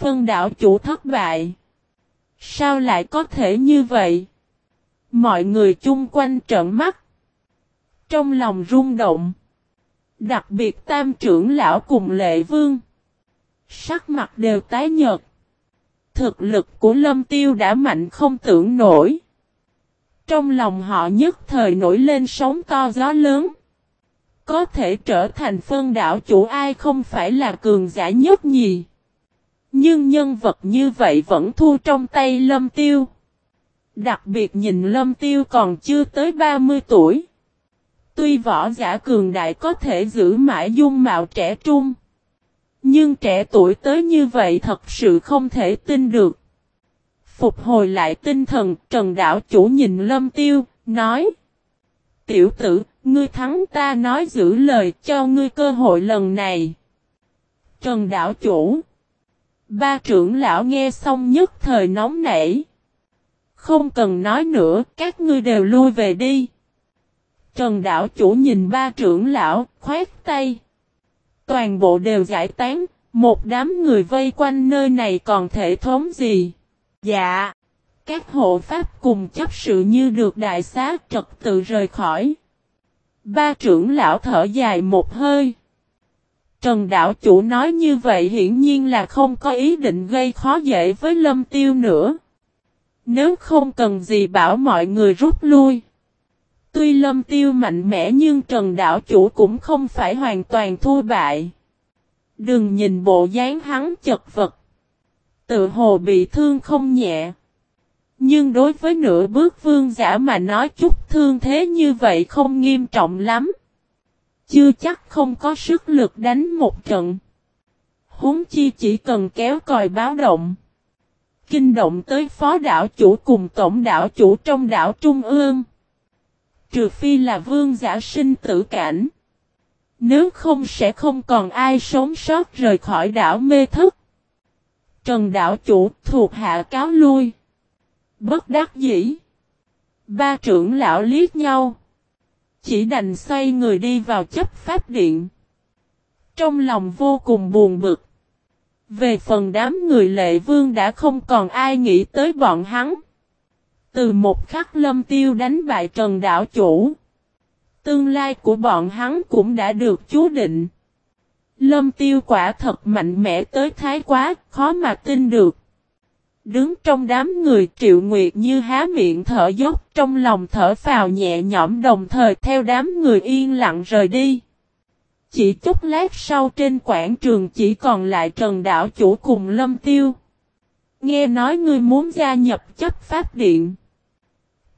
phân đảo chủ thất bại. Sao lại có thể như vậy? Mọi người chung quanh trợn mắt. Trong lòng rung động. Đặc biệt tam trưởng lão cùng lệ vương. Sắc mặt đều tái nhợt. Thực lực của lâm tiêu đã mạnh không tưởng nổi. Trong lòng họ nhất thời nổi lên sóng to gió lớn. Có thể trở thành phân đảo chủ ai không phải là cường giả nhất nhì. Nhưng nhân vật như vậy vẫn thu trong tay lâm tiêu. Đặc biệt nhìn lâm tiêu còn chưa tới 30 tuổi. Tuy võ giả cường đại có thể giữ mãi dung mạo trẻ trung. Nhưng trẻ tuổi tới như vậy thật sự không thể tin được. Phục hồi lại tinh thần, Trần Đảo Chủ nhìn Lâm Tiêu, nói. Tiểu tử, ngươi thắng ta nói giữ lời cho ngươi cơ hội lần này. Trần Đảo Chủ Ba trưởng lão nghe xong nhất thời nóng nảy. Không cần nói nữa, các ngươi đều lui về đi. Trần Đảo Chủ nhìn ba trưởng lão, khoét tay. Toàn bộ đều giải tán, một đám người vây quanh nơi này còn thể thống gì? Dạ. Các hộ pháp cùng chấp sự như được đại xá trật tự rời khỏi. Ba trưởng lão thở dài một hơi. Trần Đạo Chủ nói như vậy hiển nhiên là không có ý định gây khó dễ với Lâm Tiêu nữa. Nếu không cần gì bảo mọi người rút lui. Tuy Lâm Tiêu mạnh mẽ nhưng Trần Đạo Chủ cũng không phải hoàn toàn thua bại. Đừng nhìn bộ dáng hắn chật vật. Tự hồ bị thương không nhẹ. Nhưng đối với nửa bước vương giả mà nói chút thương thế như vậy không nghiêm trọng lắm. Chưa chắc không có sức lực đánh một trận. Húng chi chỉ cần kéo còi báo động. Kinh động tới phó đảo chủ cùng tổng đảo chủ trong đảo Trung ương. Trừ phi là vương giả sinh tử cảnh. Nếu không sẽ không còn ai sống sót rời khỏi đảo mê thức. Trần đảo chủ thuộc hạ cáo lui. Bất đắc dĩ. Ba trưởng lão liếc nhau. Chỉ đành xoay người đi vào chấp pháp điện. Trong lòng vô cùng buồn bực. Về phần đám người lệ vương đã không còn ai nghĩ tới bọn hắn. Từ một khắc lâm tiêu đánh bại trần đảo chủ. Tương lai của bọn hắn cũng đã được chú định. Lâm tiêu quả thật mạnh mẽ tới thái quá, khó mà tin được. Đứng trong đám người triệu nguyệt như há miệng thở dốc trong lòng thở phào nhẹ nhõm đồng thời theo đám người yên lặng rời đi. Chỉ chút lát sau trên quảng trường chỉ còn lại Trần Đảo Chủ cùng Lâm Tiêu. Nghe nói ngươi muốn gia nhập chấp pháp điện.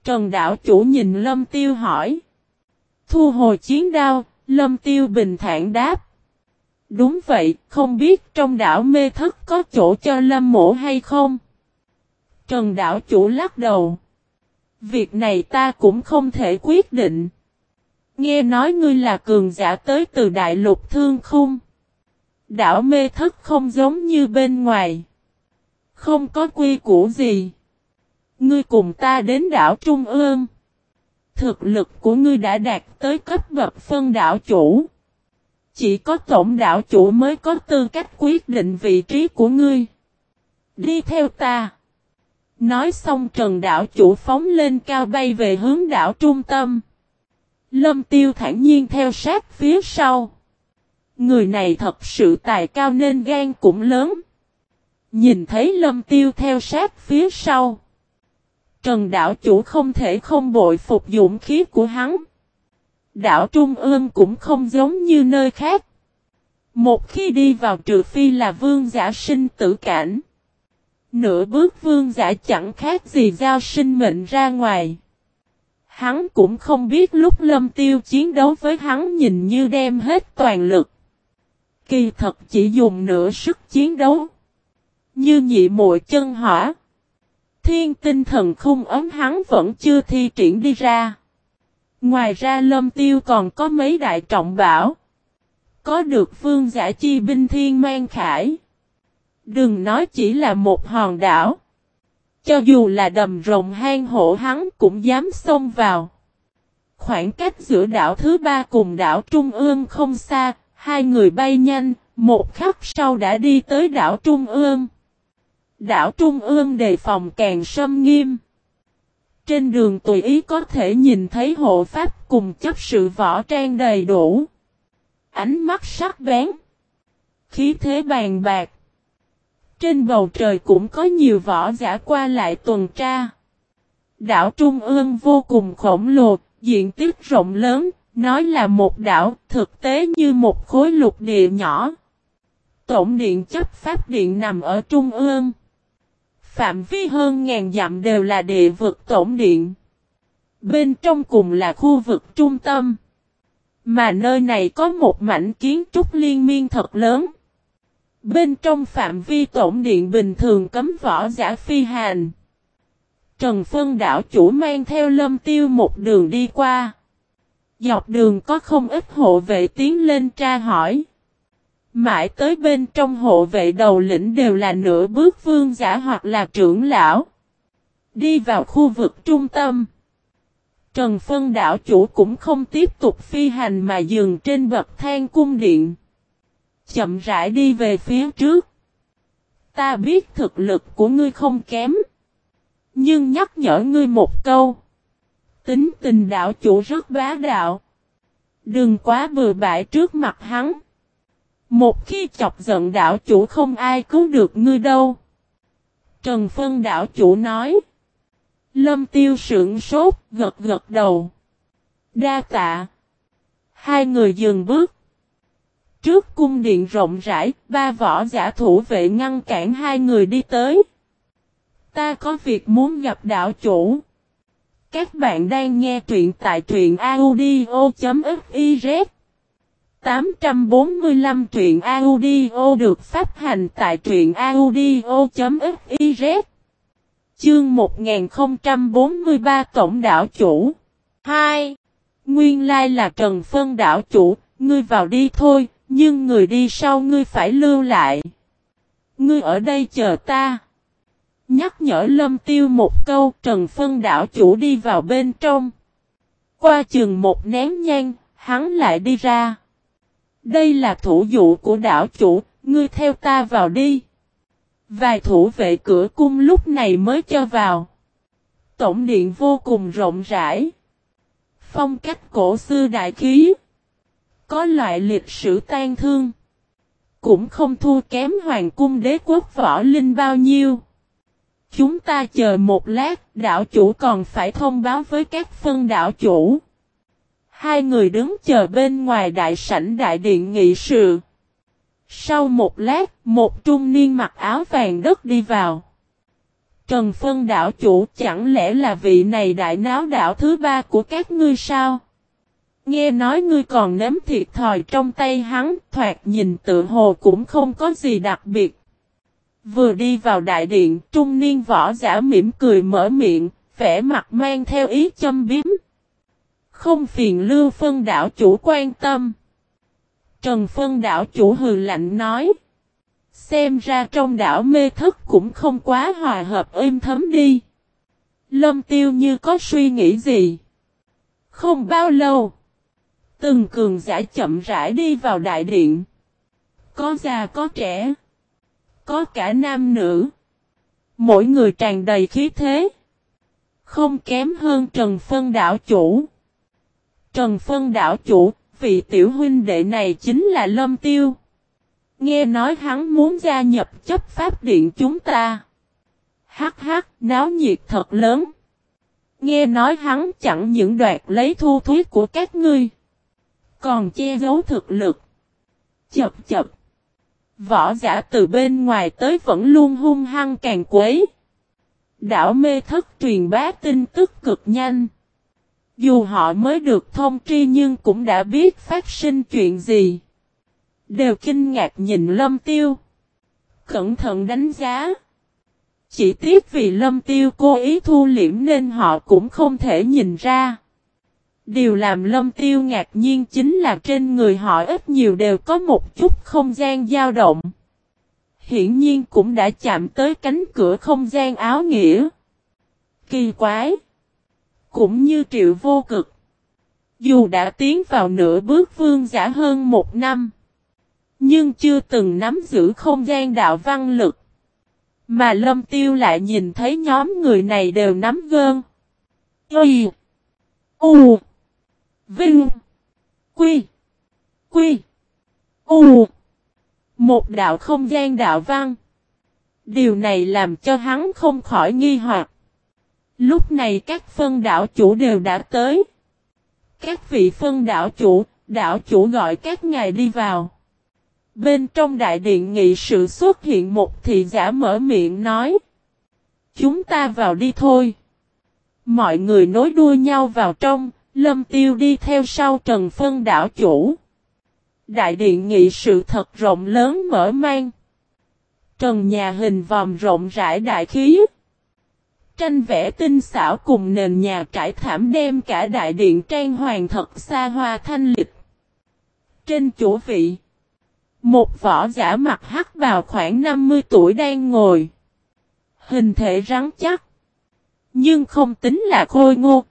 Trần Đảo Chủ nhìn Lâm Tiêu hỏi. Thu hồi chiến đao, Lâm Tiêu bình thản đáp. Đúng vậy, không biết trong đảo mê thất có chỗ cho Lâm mổ hay không? Trần đảo chủ lắc đầu. Việc này ta cũng không thể quyết định. Nghe nói ngươi là cường giả tới từ đại lục thương khung. Đảo mê thất không giống như bên ngoài. Không có quy củ gì. Ngươi cùng ta đến đảo Trung ương. Thực lực của ngươi đã đạt tới cấp bậc phân đảo chủ. Chỉ có tổng đảo chủ mới có tư cách quyết định vị trí của ngươi. Đi theo ta. Nói xong trần đảo chủ phóng lên cao bay về hướng đảo trung tâm. Lâm tiêu thản nhiên theo sát phía sau. Người này thật sự tài cao nên gan cũng lớn. Nhìn thấy lâm tiêu theo sát phía sau. Trần đảo chủ không thể không bội phục dụng khí của hắn. Đảo Trung ương cũng không giống như nơi khác. Một khi đi vào trừ phi là vương giả sinh tử cảnh. Nửa bước vương giả chẳng khác gì giao sinh mệnh ra ngoài. Hắn cũng không biết lúc lâm tiêu chiến đấu với hắn nhìn như đem hết toàn lực. Kỳ thật chỉ dùng nửa sức chiến đấu. Như nhị mội chân hỏa. Thiên tinh thần không ấm hắn vẫn chưa thi triển đi ra. Ngoài ra lâm tiêu còn có mấy đại trọng bảo. Có được vương giả chi binh thiên mang khải. Đừng nói chỉ là một hòn đảo. Cho dù là đầm rồng hang hổ hắn cũng dám xông vào. Khoảng cách giữa đảo thứ ba cùng đảo Trung ương không xa, hai người bay nhanh, một khắc sau đã đi tới đảo Trung ương. Đảo Trung ương đề phòng càng sâm nghiêm. Trên đường tùy ý có thể nhìn thấy hộ pháp cùng chấp sự võ trang đầy đủ. Ánh mắt sắc bén. Khí thế bàn bạc. Trên bầu trời cũng có nhiều võ giả qua lại tuần tra. Đảo Trung ương vô cùng khổng lồ, diện tích rộng lớn, nói là một đảo, thực tế như một khối lục địa nhỏ. Tổng điện chấp pháp điện nằm ở Trung ương. Phạm vi hơn ngàn dặm đều là địa vực tổng điện. Bên trong cùng là khu vực trung tâm. Mà nơi này có một mảnh kiến trúc liên miên thật lớn. Bên trong phạm vi tổng điện bình thường cấm võ giả phi hành. Trần Phân đảo chủ mang theo lâm tiêu một đường đi qua. Dọc đường có không ít hộ vệ tiến lên tra hỏi. Mãi tới bên trong hộ vệ đầu lĩnh đều là nửa bước vương giả hoặc là trưởng lão. Đi vào khu vực trung tâm. Trần Phân đảo chủ cũng không tiếp tục phi hành mà dừng trên bậc thang cung điện. Chậm rãi đi về phía trước. Ta biết thực lực của ngươi không kém. Nhưng nhắc nhở ngươi một câu. Tính tình đạo chủ rất bá đạo. Đừng quá bừa bãi trước mặt hắn. Một khi chọc giận đạo chủ không ai cứu được ngươi đâu. Trần Phân đạo chủ nói. Lâm tiêu sưởng sốt, gật gật đầu. Đa tạ. Hai người dừng bước. Trước cung điện rộng rãi, ba võ giả thủ vệ ngăn cản hai người đi tới. Ta có việc muốn gặp đạo chủ. Các bạn đang nghe truyện tại truyện audio.fiz 845 truyện audio được phát hành tại truyện audio.fiz Chương 1043 Tổng đảo chủ 2. Nguyên lai là Trần Phân đảo chủ, ngươi vào đi thôi, nhưng người đi sau ngươi phải lưu lại. Ngươi ở đây chờ ta. Nhắc nhở lâm tiêu một câu Trần Phân đảo chủ đi vào bên trong. Qua chừng một nén nhang, hắn lại đi ra. Đây là thủ dụ của đảo chủ, ngươi theo ta vào đi. Vài thủ vệ cửa cung lúc này mới cho vào. Tổng điện vô cùng rộng rãi. Phong cách cổ xưa đại khí. Có loại lịch sử tan thương. Cũng không thua kém hoàng cung đế quốc võ linh bao nhiêu. Chúng ta chờ một lát, đảo chủ còn phải thông báo với các phân đảo chủ. Hai người đứng chờ bên ngoài đại sảnh đại điện nghị sự. Sau một lát, một trung niên mặc áo vàng đất đi vào. Trần Phân đảo chủ chẳng lẽ là vị này đại náo đảo thứ ba của các ngươi sao? Nghe nói ngươi còn nếm thiệt thòi trong tay hắn, thoạt nhìn tự hồ cũng không có gì đặc biệt. Vừa đi vào đại điện, trung niên võ giả mỉm cười mở miệng, vẻ mặt mang theo ý châm biếm. Không phiền lưu phân đảo chủ quan tâm. Trần phân đảo chủ hừ lạnh nói. Xem ra trong đảo mê thức cũng không quá hòa hợp êm thấm đi. Lâm tiêu như có suy nghĩ gì. Không bao lâu. Từng cường giả chậm rãi đi vào đại điện. Có già có trẻ. Có cả nam nữ. Mỗi người tràn đầy khí thế. Không kém hơn Trần Phân đảo chủ. Trần Phân đảo chủ, vị tiểu huynh đệ này chính là Lâm Tiêu. Nghe nói hắn muốn gia nhập chấp pháp điện chúng ta. Hắc hắc, náo nhiệt thật lớn. Nghe nói hắn chẳng những đoạt lấy thu thuyết của các ngươi. Còn che giấu thực lực. Chập chập. Võ giả từ bên ngoài tới vẫn luôn hung hăng càng quấy. Đảo mê thất truyền bá tin tức cực nhanh. Dù họ mới được thông tri nhưng cũng đã biết phát sinh chuyện gì. Đều kinh ngạc nhìn lâm tiêu. Cẩn thận đánh giá. Chỉ tiếc vì lâm tiêu cố ý thu liễm nên họ cũng không thể nhìn ra. Điều làm lâm tiêu ngạc nhiên chính là trên người họ ít nhiều đều có một chút không gian dao động. Hiển nhiên cũng đã chạm tới cánh cửa không gian áo nghĩa. Kỳ quái! Cũng như triệu vô cực. Dù đã tiến vào nửa bước vương giả hơn một năm. Nhưng chưa từng nắm giữ không gian đạo văn lực. Mà lâm tiêu lại nhìn thấy nhóm người này đều nắm gơn. Y. U. Vinh. Quy. Quy. U. Một đạo không gian đạo văn. Điều này làm cho hắn không khỏi nghi hoặc. Lúc này các phân đảo chủ đều đã tới. Các vị phân đảo chủ, đảo chủ gọi các ngài đi vào. Bên trong đại điện nghị sự xuất hiện một thị giả mở miệng nói. Chúng ta vào đi thôi. Mọi người nối đuôi nhau vào trong, lâm tiêu đi theo sau trần phân đảo chủ. Đại điện nghị sự thật rộng lớn mở mang. Trần nhà hình vòm rộng rãi đại khí. Tranh vẽ tinh xảo cùng nền nhà trải thảm đem cả đại điện trang hoàng thật xa hoa thanh lịch. Trên chủ vị. Một võ giả mặt hắc vào khoảng 50 tuổi đang ngồi. Hình thể rắn chắc. Nhưng không tính là khôi ngô.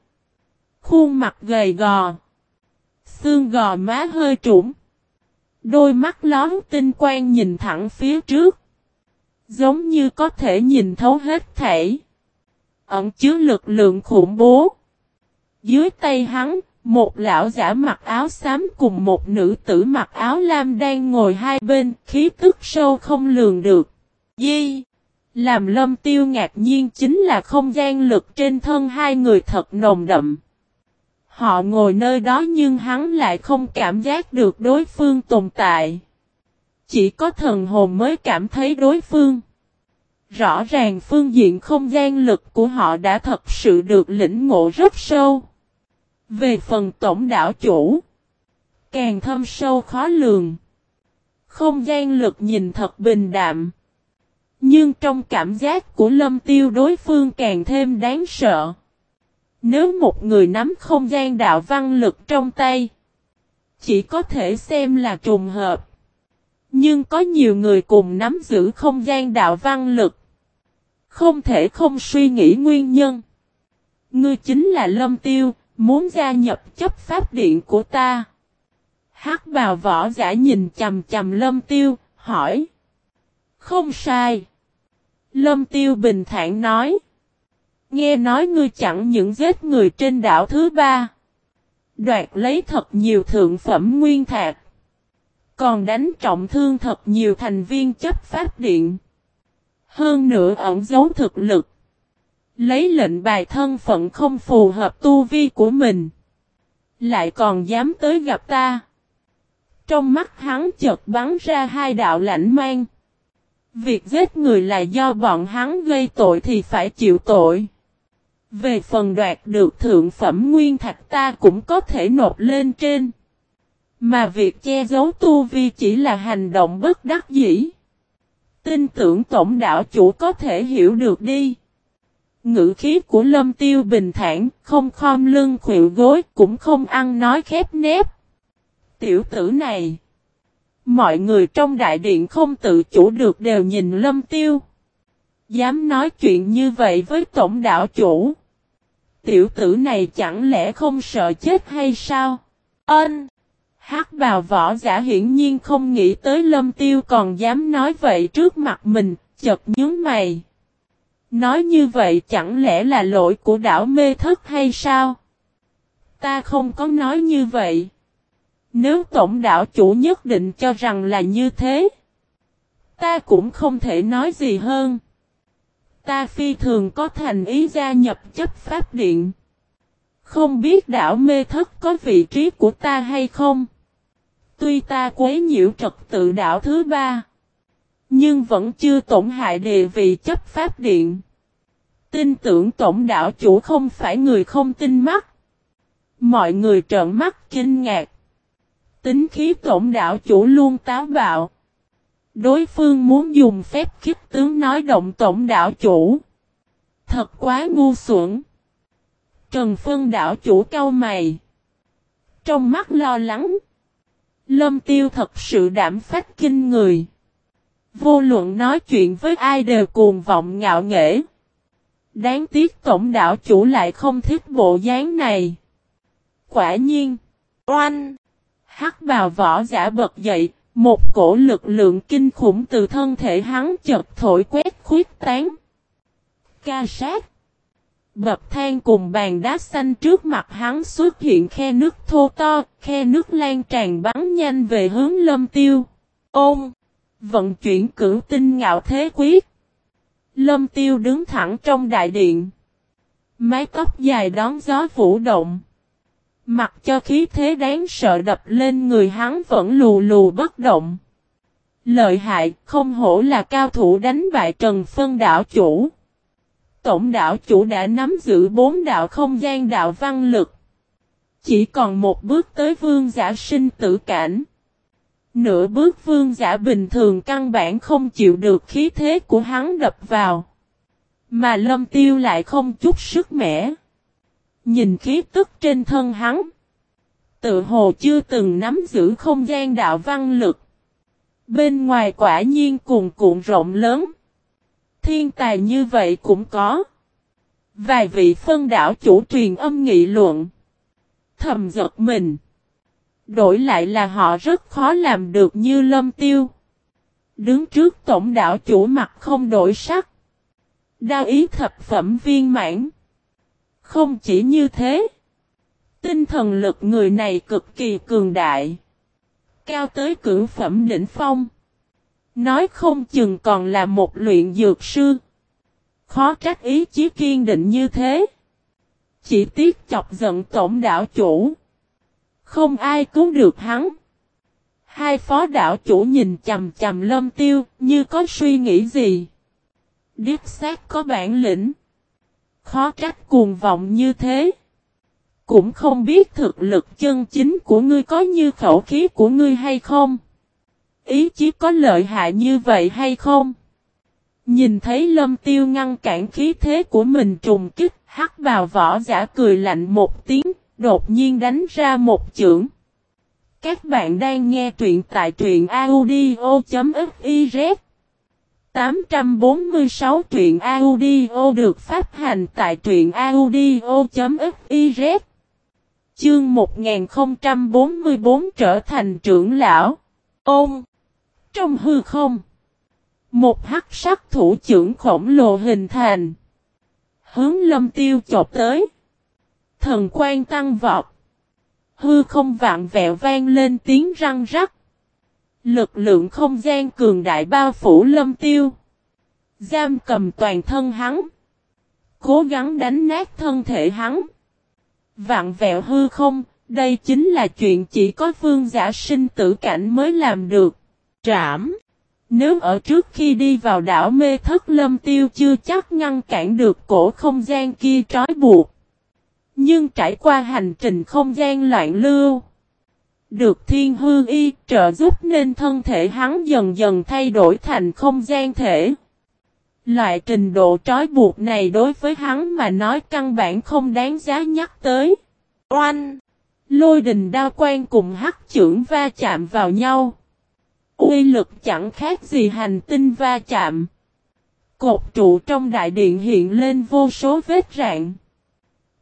Khuôn mặt gầy gò. Xương gò má hơi trũng. Đôi mắt lón tinh quang nhìn thẳng phía trước. Giống như có thể nhìn thấu hết thảy. Ẩn chứa lực lượng khủng bố. Dưới tay hắn, một lão giả mặc áo xám cùng một nữ tử mặc áo lam đang ngồi hai bên, khí tức sâu không lường được. Di! Làm lâm tiêu ngạc nhiên chính là không gian lực trên thân hai người thật nồng đậm. Họ ngồi nơi đó nhưng hắn lại không cảm giác được đối phương tồn tại. Chỉ có thần hồn mới cảm thấy đối phương. Rõ ràng phương diện không gian lực của họ đã thật sự được lĩnh ngộ rất sâu. Về phần tổng đảo chủ, càng thâm sâu khó lường. Không gian lực nhìn thật bình đạm. Nhưng trong cảm giác của lâm tiêu đối phương càng thêm đáng sợ. Nếu một người nắm không gian đạo văn lực trong tay, chỉ có thể xem là trùng hợp. Nhưng có nhiều người cùng nắm giữ không gian đạo văn lực. Không thể không suy nghĩ nguyên nhân. Ngươi chính là Lâm Tiêu, muốn gia nhập chấp pháp điện của ta. Hắc bào võ giả nhìn chầm chầm Lâm Tiêu, hỏi. Không sai. Lâm Tiêu bình thản nói. Nghe nói ngươi chẳng những giết người trên đảo thứ ba. Đoạt lấy thật nhiều thượng phẩm nguyên thạc. Còn đánh trọng thương thật nhiều thành viên chấp pháp điện. Hơn nữa ẩn giấu thực lực. Lấy lệnh bài thân phận không phù hợp tu vi của mình. Lại còn dám tới gặp ta. Trong mắt hắn chợt bắn ra hai đạo lãnh mang. Việc giết người là do bọn hắn gây tội thì phải chịu tội. Về phần đoạt được thượng phẩm nguyên thạch ta cũng có thể nộp lên trên. Mà việc che giấu tu vi chỉ là hành động bất đắc dĩ. Tin tưởng tổng đạo chủ có thể hiểu được đi. Ngữ khí của lâm tiêu bình thản, không khom lưng khuỵu gối, cũng không ăn nói khép nép. Tiểu tử này. Mọi người trong đại điện không tự chủ được đều nhìn lâm tiêu. Dám nói chuyện như vậy với tổng đạo chủ. Tiểu tử này chẳng lẽ không sợ chết hay sao? Ân! Hát bào võ giả hiển nhiên không nghĩ tới lâm tiêu còn dám nói vậy trước mặt mình, chật nhướng mày. Nói như vậy chẳng lẽ là lỗi của đảo mê thất hay sao? Ta không có nói như vậy. Nếu tổng đạo chủ nhất định cho rằng là như thế, ta cũng không thể nói gì hơn. Ta phi thường có thành ý gia nhập chấp pháp điện. Không biết đảo mê thất có vị trí của ta hay không? Tuy ta quấy nhiễu trật tự đảo thứ ba, nhưng vẫn chưa tổn hại địa vị chấp pháp điện. Tin tưởng tổng đảo chủ không phải người không tin mắt. Mọi người trợn mắt kinh ngạc. Tính khí tổng đảo chủ luôn táo bạo. Đối phương muốn dùng phép khiếp tướng nói động tổng đảo chủ. Thật quá ngu xuẩn. Trần Phân đảo chủ cau mày. Trong mắt lo lắng. Lâm tiêu thật sự đảm phách kinh người. Vô luận nói chuyện với ai đều cuồng vọng ngạo nghễ. Đáng tiếc tổng đảo chủ lại không thích bộ dáng này. Quả nhiên. Oanh. Hắc bào võ giả bật dậy, một cổ lực lượng kinh khủng từ thân thể hắn chợt thổi quét khuyết tán. Ca sát. Bập than cùng bàn đá xanh trước mặt hắn xuất hiện khe nước thô to, khe nước lan tràn bắn nhanh về hướng lâm tiêu. Ôm! Vận chuyển cửu tinh ngạo thế quyết. Lâm tiêu đứng thẳng trong đại điện. Mái tóc dài đón gió vũ động. Mặc cho khí thế đáng sợ đập lên người hắn vẫn lù lù bất động. Lợi hại, không hổ là cao thủ đánh bại Trần Phân đảo chủ. Tổng đảo chủ đã nắm giữ bốn đạo không gian đạo văn lực. Chỉ còn một bước tới vương giả sinh tử cảnh. Nửa bước vương giả bình thường căn bản không chịu được khí thế của hắn đập vào. Mà lâm tiêu lại không chút sức mẻ. Nhìn khí tức trên thân hắn. Tự hồ chưa từng nắm giữ không gian đạo văn lực. Bên ngoài quả nhiên cùng cuộn rộng lớn. Thiên tài như vậy cũng có. Vài vị phân đảo chủ truyền âm nghị luận. Thầm giật mình. Đổi lại là họ rất khó làm được như lâm tiêu. Đứng trước tổng đảo chủ mặt không đổi sắc. Đao ý thập phẩm viên mãn. Không chỉ như thế. Tinh thần lực người này cực kỳ cường đại. Cao tới cử phẩm đỉnh phong. Nói không chừng còn là một luyện dược sư. Khó trách ý chí kiên định như thế. Chỉ tiếc chọc giận tổng đảo chủ. Không ai cứu được hắn. Hai phó đảo chủ nhìn chầm chầm lâm tiêu như có suy nghĩ gì. Điếp xác có bản lĩnh. Khó trách cuồng vọng như thế. Cũng không biết thực lực chân chính của ngươi có như khẩu khí của ngươi hay không. Ý chí có lợi hại như vậy hay không? Nhìn thấy lâm tiêu ngăn cản khí thế của mình trùng kích, hắc vào vỏ giả cười lạnh một tiếng, đột nhiên đánh ra một chưởng. Các bạn đang nghe truyện tại truyện audio.fif 846 truyện audio được phát hành tại truyện audio.fiz Chương 1044 trở thành trưởng lão. Ôm! Trong hư không, một hắc sắc thủ trưởng khổng lồ hình thành. Hướng lâm tiêu chộp tới. Thần quan tăng vọt. Hư không vạn vẹo vang lên tiếng răng rắc. Lực lượng không gian cường đại bao phủ lâm tiêu. Giam cầm toàn thân hắn. Cố gắng đánh nát thân thể hắn. Vạn vẹo hư không, đây chính là chuyện chỉ có vương giả sinh tử cảnh mới làm được. Trảm. Nếu ở trước khi đi vào đảo mê thất lâm tiêu chưa chắc ngăn cản được cổ không gian kia trói buộc. Nhưng trải qua hành trình không gian loạn lưu. Được thiên hư y trợ giúp nên thân thể hắn dần dần thay đổi thành không gian thể. Loại trình độ trói buộc này đối với hắn mà nói căn bản không đáng giá nhắc tới. Oanh! Lôi đình đao quan cùng hắc trưởng va chạm vào nhau. Uy lực chẳng khác gì hành tinh va chạm. Cột trụ trong đại điện hiện lên vô số vết rạn.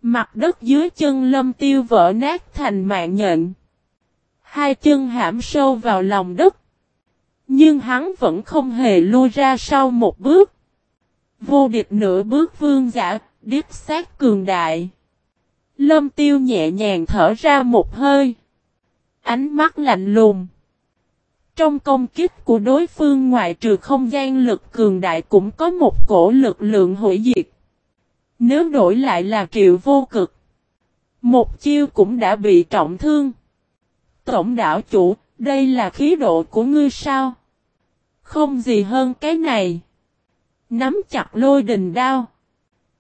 Mặt đất dưới chân lâm tiêu vỡ nát thành mạng nhện. Hai chân hãm sâu vào lòng đất. Nhưng hắn vẫn không hề lui ra sau một bước. Vô địch nửa bước vương giả, điếp sát cường đại. Lâm tiêu nhẹ nhàng thở ra một hơi. Ánh mắt lạnh lùng. Trong công kích của đối phương ngoại trừ không gian lực cường đại cũng có một cổ lực lượng hủy diệt. Nếu đổi lại là triệu vô cực. Một chiêu cũng đã bị trọng thương. Tổng đảo chủ, đây là khí độ của ngươi sao? Không gì hơn cái này. Nắm chặt lôi đình đao.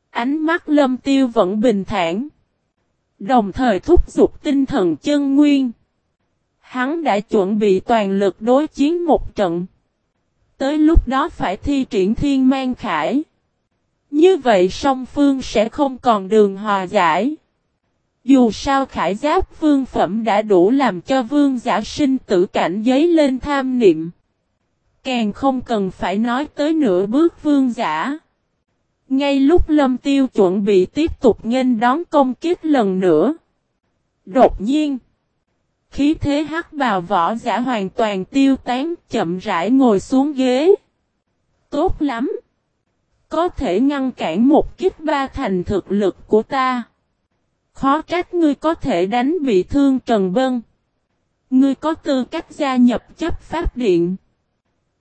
Ánh mắt lâm tiêu vẫn bình thản. Đồng thời thúc giục tinh thần chân nguyên. Hắn đã chuẩn bị toàn lực đối chiến một trận. Tới lúc đó phải thi triển thiên mang khải. Như vậy song phương sẽ không còn đường hòa giải. Dù sao khải giáp vương phẩm đã đủ làm cho vương giả sinh tử cảnh giấy lên tham niệm. Càng không cần phải nói tới nửa bước vương giả. Ngay lúc lâm tiêu chuẩn bị tiếp tục nghênh đón công kích lần nữa. Đột nhiên. Khí thế hắc bào võ giả hoàn toàn tiêu tán, chậm rãi ngồi xuống ghế. Tốt lắm. Có thể ngăn cản một kiếp ba thành thực lực của ta. Khó trách ngươi có thể đánh bị thương Trần Bân. Ngươi có tư cách gia nhập chấp pháp điện.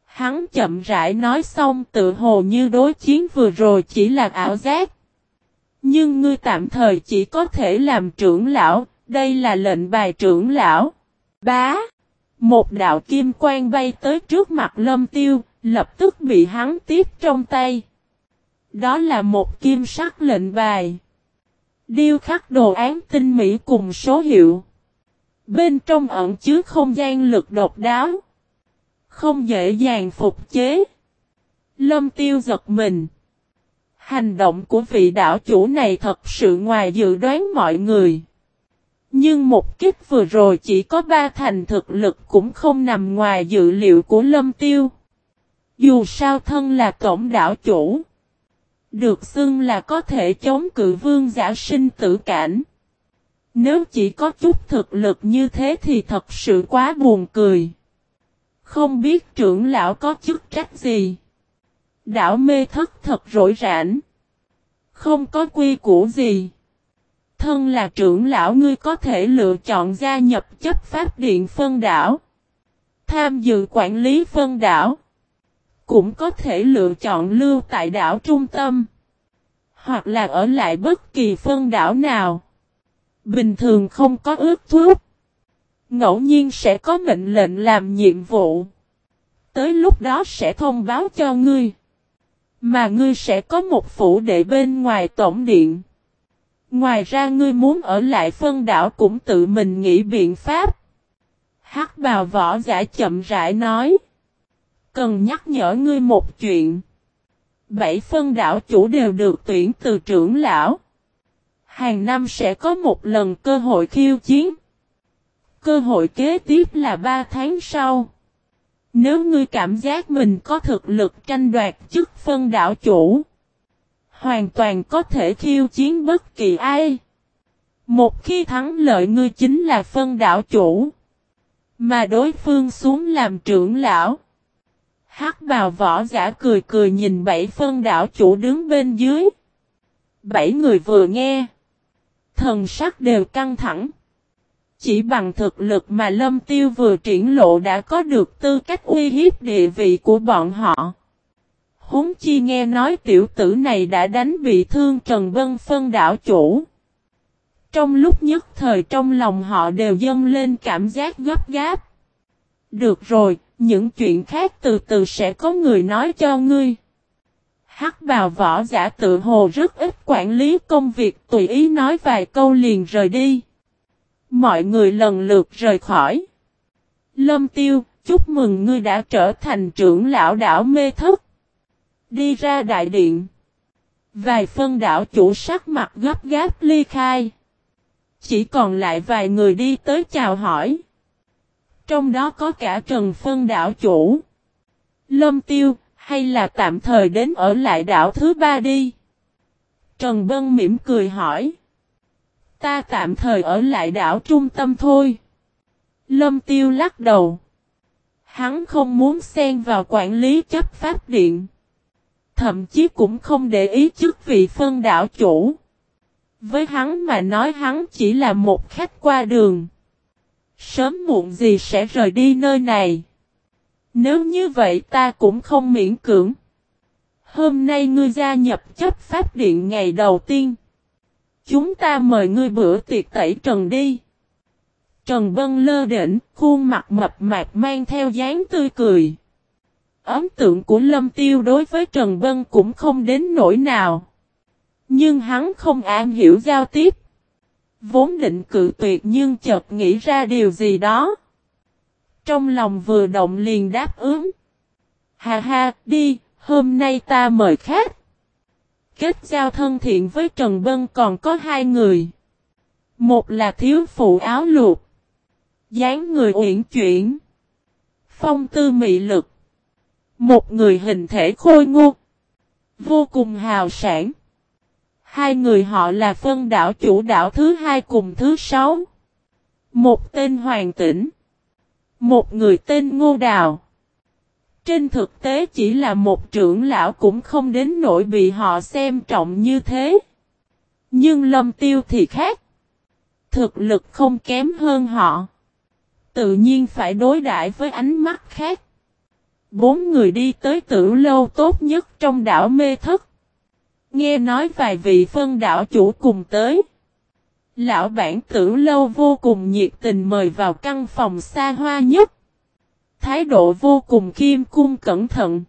Hắn chậm rãi nói xong tự hồ như đối chiến vừa rồi chỉ là ảo giác. Nhưng ngươi tạm thời chỉ có thể làm trưởng lão, đây là lệnh bài trưởng lão. Bá! Một đạo kim quang bay tới trước mặt lâm tiêu, lập tức bị hắn tiếp trong tay. Đó là một kim sắc lệnh bài. Điêu khắc đồ án tinh mỹ cùng số hiệu. Bên trong ẩn chứa không gian lực độc đáo. Không dễ dàng phục chế. Lâm tiêu giật mình. Hành động của vị đảo chủ này thật sự ngoài dự đoán mọi người. Nhưng một kích vừa rồi chỉ có ba thành thực lực cũng không nằm ngoài dự liệu của lâm tiêu. Dù sao thân là tổng đảo chủ. Được xưng là có thể chống cự vương giả sinh tử cảnh. Nếu chỉ có chút thực lực như thế thì thật sự quá buồn cười. Không biết trưởng lão có chức trách gì. Đảo mê thất thật rỗi rãnh. Không có quy củ gì. Thân là trưởng lão ngươi có thể lựa chọn gia nhập chấp pháp điện phân đảo. Tham dự quản lý phân đảo. Cũng có thể lựa chọn lưu tại đảo trung tâm. Hoặc là ở lại bất kỳ phân đảo nào. Bình thường không có ước thuốc. Ngẫu nhiên sẽ có mệnh lệnh làm nhiệm vụ. Tới lúc đó sẽ thông báo cho ngươi. Mà ngươi sẽ có một phủ đệ bên ngoài tổng điện. Ngoài ra ngươi muốn ở lại phân đảo cũng tự mình nghĩ biện pháp. Hắc bào võ giả chậm rãi nói. Cần nhắc nhở ngươi một chuyện. Bảy phân đảo chủ đều được tuyển từ trưởng lão. Hàng năm sẽ có một lần cơ hội khiêu chiến. Cơ hội kế tiếp là ba tháng sau. Nếu ngươi cảm giác mình có thực lực tranh đoạt chức phân đảo chủ. Hoàn toàn có thể khiêu chiến bất kỳ ai. Một khi thắng lợi ngươi chính là phân đảo chủ. Mà đối phương xuống làm trưởng lão. Hắc bào võ giả cười cười nhìn bảy phân đảo chủ đứng bên dưới. Bảy người vừa nghe. Thần sắc đều căng thẳng. Chỉ bằng thực lực mà Lâm Tiêu vừa triển lộ đã có được tư cách uy hiếp địa vị của bọn họ. Húng chi nghe nói tiểu tử này đã đánh bị thương Trần Vân Phân đảo chủ. Trong lúc nhất thời trong lòng họ đều dâng lên cảm giác gấp gáp. Được rồi, những chuyện khác từ từ sẽ có người nói cho ngươi. Hắc bào võ giả tự hồ rất ít quản lý công việc tùy ý nói vài câu liền rời đi. Mọi người lần lượt rời khỏi. Lâm tiêu, chúc mừng ngươi đã trở thành trưởng lão đảo mê thức. Đi ra đại điện. Vài phân đảo chủ sắc mặt gấp gáp ly khai. Chỉ còn lại vài người đi tới chào hỏi. Trong đó có cả Trần Phân đảo chủ. Lâm Tiêu, hay là tạm thời đến ở lại đảo thứ ba đi? Trần bân mỉm cười hỏi. Ta tạm thời ở lại đảo trung tâm thôi. Lâm Tiêu lắc đầu. Hắn không muốn xen vào quản lý chấp pháp điện. Thậm chí cũng không để ý chức vị phân đảo chủ. Với hắn mà nói hắn chỉ là một khách qua đường. Sớm muộn gì sẽ rời đi nơi này. Nếu như vậy ta cũng không miễn cưỡng. Hôm nay ngươi gia nhập chấp pháp điện ngày đầu tiên. Chúng ta mời ngươi bữa tiệc tẩy trần đi. Trần Vân lơ đỉnh, khuôn mặt mập mạp mang theo dáng tươi cười. Ấn tượng của Lâm Tiêu đối với Trần Vân cũng không đến nỗi nào. Nhưng hắn không an hiểu giao tiếp. Vốn định cự tuyệt nhưng chợt nghĩ ra điều gì đó. Trong lòng vừa động liền đáp ứng. Hà ha, đi, hôm nay ta mời khách. Kết giao thân thiện với Trần bân còn có hai người. Một là thiếu phụ áo luộc. dáng người uyển chuyển. Phong tư mị lực. Một người hình thể khôi ngô. Vô cùng hào sản. Hai người họ là phân đảo chủ đảo thứ hai cùng thứ sáu. Một tên hoàng tĩnh Một người tên Ngô Đào. Trên thực tế chỉ là một trưởng lão cũng không đến nỗi bị họ xem trọng như thế. Nhưng lâm tiêu thì khác. Thực lực không kém hơn họ. Tự nhiên phải đối đãi với ánh mắt khác. Bốn người đi tới tử lâu tốt nhất trong đảo mê thất. Nghe nói vài vị phân đảo chủ cùng tới. Lão bản tử lâu vô cùng nhiệt tình mời vào căn phòng xa hoa nhất. Thái độ vô cùng kiêm cung cẩn thận.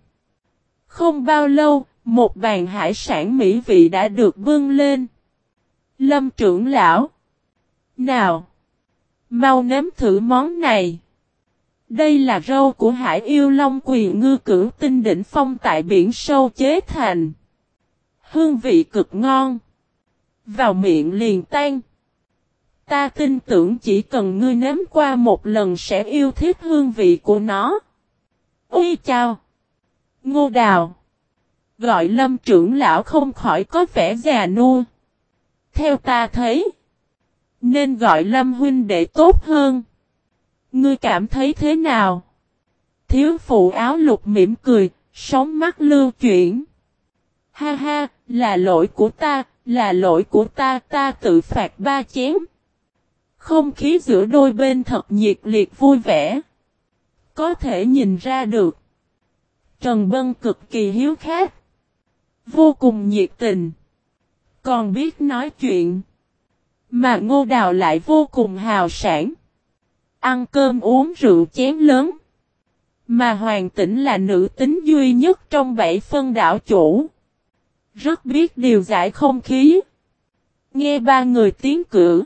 Không bao lâu, một bàn hải sản mỹ vị đã được bưng lên. Lâm trưởng lão. Nào! Mau nếm thử món này. Đây là râu của hải yêu long quỳ ngư cử tinh đỉnh phong tại biển sâu chế thành. Hương vị cực ngon. Vào miệng liền tan. Ta tin tưởng chỉ cần ngươi nếm qua một lần sẽ yêu thích hương vị của nó. Ui chào! Ngô Đào! Gọi lâm trưởng lão không khỏi có vẻ già nua. Theo ta thấy, nên gọi lâm huynh để tốt hơn. Ngươi cảm thấy thế nào? Thiếu phụ áo lục mỉm cười, sóng mắt lưu chuyển. Ha ha, là lỗi của ta, là lỗi của ta, ta tự phạt ba chém. Không khí giữa đôi bên thật nhiệt liệt vui vẻ. Có thể nhìn ra được. Trần Bân cực kỳ hiếu khát. Vô cùng nhiệt tình. Còn biết nói chuyện. Mà ngô đào lại vô cùng hào sản. Ăn cơm uống rượu chén lớn. Mà hoàng tĩnh là nữ tính duy nhất trong bảy phân đảo chủ. Rất biết điều giải không khí. Nghe ba người tiếng cử.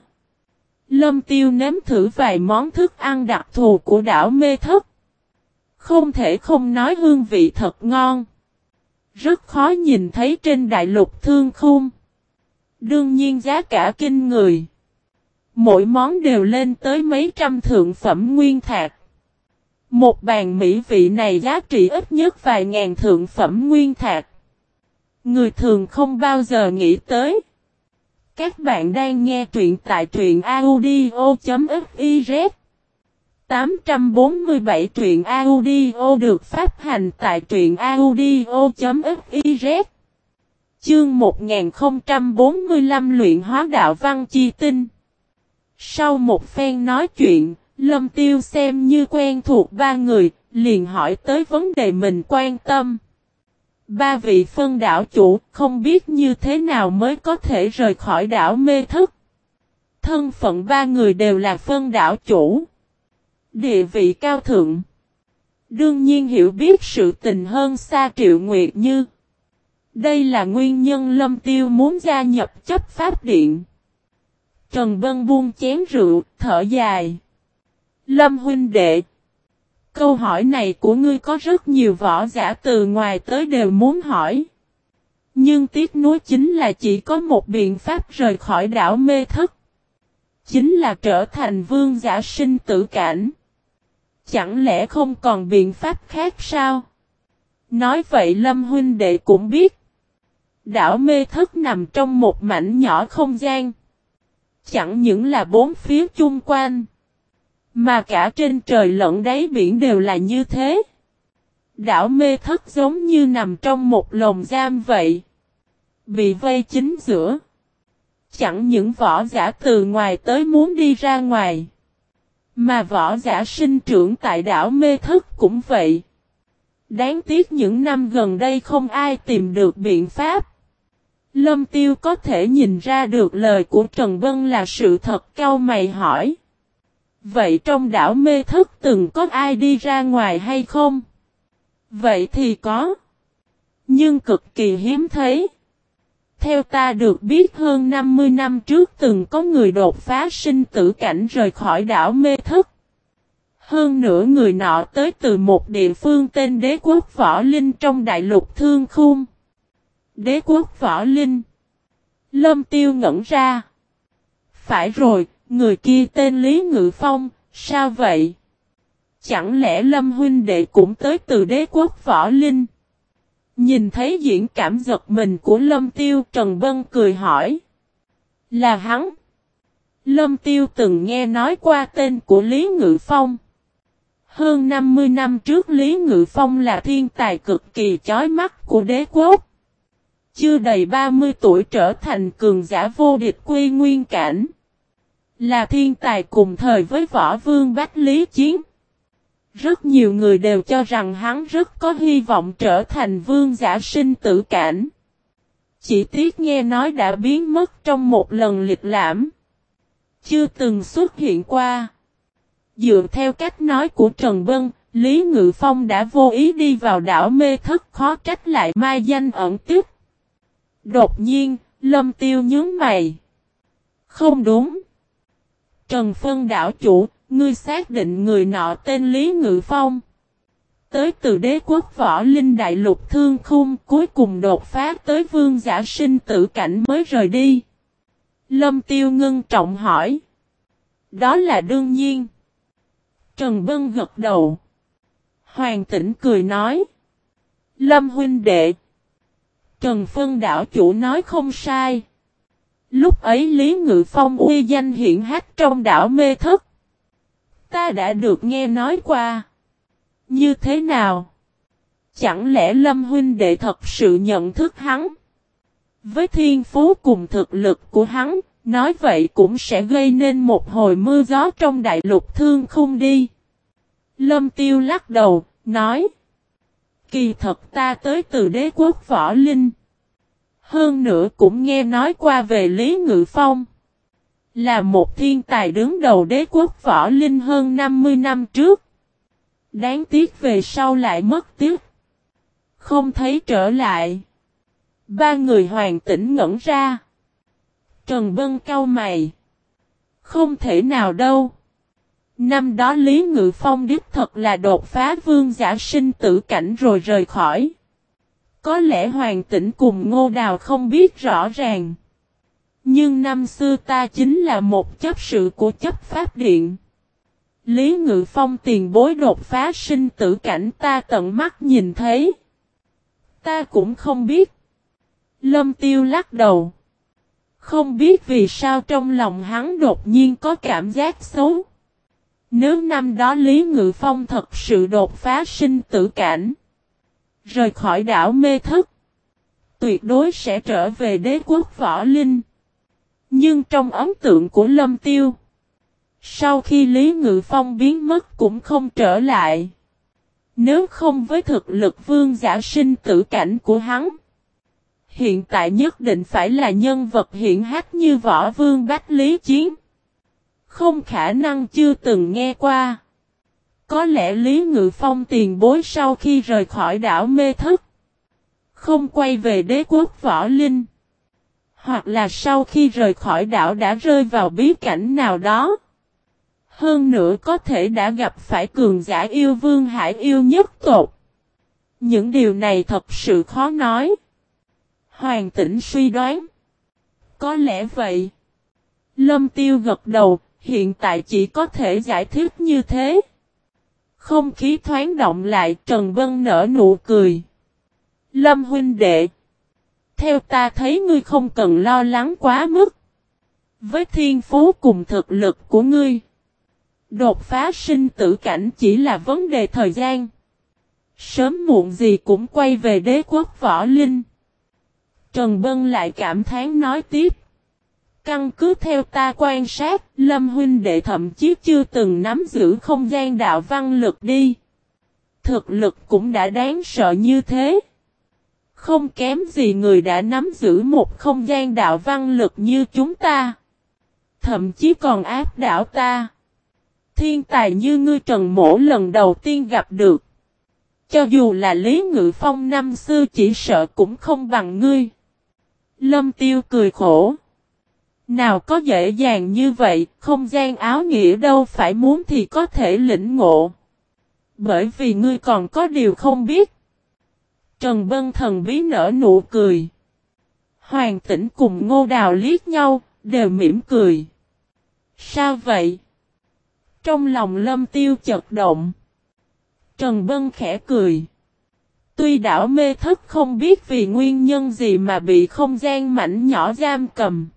Lâm tiêu nếm thử vài món thức ăn đặc thù của đảo mê thất. Không thể không nói hương vị thật ngon. Rất khó nhìn thấy trên đại lục thương khung. Đương nhiên giá cả kinh người. Mỗi món đều lên tới mấy trăm thượng phẩm nguyên thạc. Một bàn mỹ vị này giá trị ít nhất vài ngàn thượng phẩm nguyên thạc. Người thường không bao giờ nghĩ tới. Các bạn đang nghe truyện tại truyện audio.fiz 847 truyện audio được phát hành tại truyện audio.fiz Chương 1045 luyện hóa đạo văn chi tinh Sau một phen nói chuyện, Lâm Tiêu xem như quen thuộc ba người, liền hỏi tới vấn đề mình quan tâm. Ba vị phân đảo chủ không biết như thế nào mới có thể rời khỏi đảo mê thức. Thân phận ba người đều là phân đảo chủ. Địa vị cao thượng. Đương nhiên hiểu biết sự tình hơn xa triệu nguyệt như. Đây là nguyên nhân lâm tiêu muốn gia nhập chấp pháp điện. Trần Bân buông chén rượu, thở dài. Lâm huynh đệ. Câu hỏi này của ngươi có rất nhiều võ giả từ ngoài tới đều muốn hỏi. Nhưng tiếc nuối chính là chỉ có một biện pháp rời khỏi đảo mê thức. Chính là trở thành vương giả sinh tử cảnh. Chẳng lẽ không còn biện pháp khác sao? Nói vậy Lâm huynh đệ cũng biết. Đảo mê thức nằm trong một mảnh nhỏ không gian. Chẳng những là bốn phía chung quanh. Mà cả trên trời lẫn đáy biển đều là như thế. Đảo mê thất giống như nằm trong một lồng giam vậy. Bị vây chính giữa. Chẳng những võ giả từ ngoài tới muốn đi ra ngoài. Mà võ giả sinh trưởng tại đảo mê thất cũng vậy. Đáng tiếc những năm gần đây không ai tìm được biện pháp. Lâm Tiêu có thể nhìn ra được lời của Trần Vân là sự thật, cao mày hỏi. Vậy trong đảo mê thức từng có ai đi ra ngoài hay không? Vậy thì có. Nhưng cực kỳ hiếm thấy. Theo ta được biết hơn 50 năm trước từng có người đột phá sinh tử cảnh rời khỏi đảo mê thức. Hơn nữa người nọ tới từ một địa phương tên đế quốc Võ Linh trong đại lục Thương Khung. Đế quốc Võ Linh. Lâm Tiêu ngẩn ra. Phải rồi, Người kia tên Lý Ngự Phong, sao vậy? Chẳng lẽ Lâm huynh đệ cũng tới từ đế quốc võ linh? Nhìn thấy diễn cảm giật mình của Lâm Tiêu Trần Bân cười hỏi. Là hắn. Lâm Tiêu từng nghe nói qua tên của Lý Ngự Phong. Hơn 50 năm trước Lý Ngự Phong là thiên tài cực kỳ chói mắt của đế quốc. Chưa đầy 30 tuổi trở thành cường giả vô địch quy nguyên cảnh. Là thiên tài cùng thời với võ vương Bách Lý Chiến. Rất nhiều người đều cho rằng hắn rất có hy vọng trở thành vương giả sinh tử cảnh. Chỉ tiếc nghe nói đã biến mất trong một lần lịch lãm. Chưa từng xuất hiện qua. Dựa theo cách nói của Trần Bân, Lý Ngự Phong đã vô ý đi vào đảo mê thất khó trách lại mai danh ẩn tiếp. Đột nhiên, Lâm Tiêu nhướng mày. Không đúng. Trần Phân đảo chủ, ngươi xác định người nọ tên Lý Ngự Phong. Tới từ đế quốc võ linh đại lục thương khung cuối cùng đột phá tới vương giả sinh tử cảnh mới rời đi. Lâm Tiêu ngưng trọng hỏi. Đó là đương nhiên. Trần Bân gật đầu. Hoàng tỉnh cười nói. Lâm huynh đệ. Trần Phân đảo chủ nói không sai. Lúc ấy Lý Ngự Phong uy danh hiện hát trong đảo mê thức. Ta đã được nghe nói qua. Như thế nào? Chẳng lẽ Lâm huynh đệ thật sự nhận thức hắn? Với thiên phú cùng thực lực của hắn, nói vậy cũng sẽ gây nên một hồi mưa gió trong đại lục thương không đi. Lâm tiêu lắc đầu, nói. Kỳ thật ta tới từ đế quốc võ linh. Hơn nữa cũng nghe nói qua về Lý Ngự Phong. Là một thiên tài đứng đầu đế quốc võ linh hơn 50 năm trước. Đáng tiếc về sau lại mất tiếc. Không thấy trở lại. Ba người hoàng tĩnh ngẩn ra. Trần bân cau mày. Không thể nào đâu. Năm đó Lý Ngự Phong đích thật là đột phá vương giả sinh tử cảnh rồi rời khỏi. Có lẽ hoàng tĩnh cùng ngô đào không biết rõ ràng. Nhưng năm xưa ta chính là một chấp sự của chấp pháp điện. Lý Ngự Phong tiền bối đột phá sinh tử cảnh ta tận mắt nhìn thấy. Ta cũng không biết. Lâm Tiêu lắc đầu. Không biết vì sao trong lòng hắn đột nhiên có cảm giác xấu. Nếu năm đó Lý Ngự Phong thật sự đột phá sinh tử cảnh. Rời khỏi đảo mê thức. Tuyệt đối sẽ trở về đế quốc võ linh. Nhưng trong ấn tượng của Lâm Tiêu. Sau khi Lý Ngự Phong biến mất cũng không trở lại. Nếu không với thực lực vương giả sinh tử cảnh của hắn. Hiện tại nhất định phải là nhân vật hiện hát như võ vương Bách Lý Chiến. Không khả năng chưa từng nghe qua. Có lẽ Lý Ngự Phong tiền bối sau khi rời khỏi đảo mê thức. Không quay về đế quốc võ linh. Hoặc là sau khi rời khỏi đảo đã rơi vào bí cảnh nào đó. Hơn nữa có thể đã gặp phải cường giả yêu vương hải yêu nhất tột. Những điều này thật sự khó nói. Hoàng tĩnh suy đoán. Có lẽ vậy. Lâm tiêu gật đầu, hiện tại chỉ có thể giải thích như thế. Không khí thoáng động lại, Trần Vân nở nụ cười. Lâm huynh đệ. Theo ta thấy ngươi không cần lo lắng quá mức. Với thiên phú cùng thực lực của ngươi. Đột phá sinh tử cảnh chỉ là vấn đề thời gian. Sớm muộn gì cũng quay về đế quốc võ linh. Trần Vân lại cảm thán nói tiếp. Căn cứ theo ta quan sát, Lâm huynh đệ thậm chí chưa từng nắm giữ không gian đạo văn lực đi. Thực lực cũng đã đáng sợ như thế. Không kém gì người đã nắm giữ một không gian đạo văn lực như chúng ta. Thậm chí còn áp đảo ta. Thiên tài như ngươi Trần Mổ lần đầu tiên gặp được. Cho dù là Lý Ngự Phong năm xưa chỉ sợ cũng không bằng ngươi. Lâm Tiêu cười khổ. Nào có dễ dàng như vậy, không gian áo nghĩa đâu phải muốn thì có thể lĩnh ngộ. Bởi vì ngươi còn có điều không biết. Trần Bân thần bí nở nụ cười. Hoàng tỉnh cùng ngô đào liếc nhau, đều mỉm cười. Sao vậy? Trong lòng lâm tiêu chật động. Trần Bân khẽ cười. Tuy đảo mê thất không biết vì nguyên nhân gì mà bị không gian mảnh nhỏ giam cầm.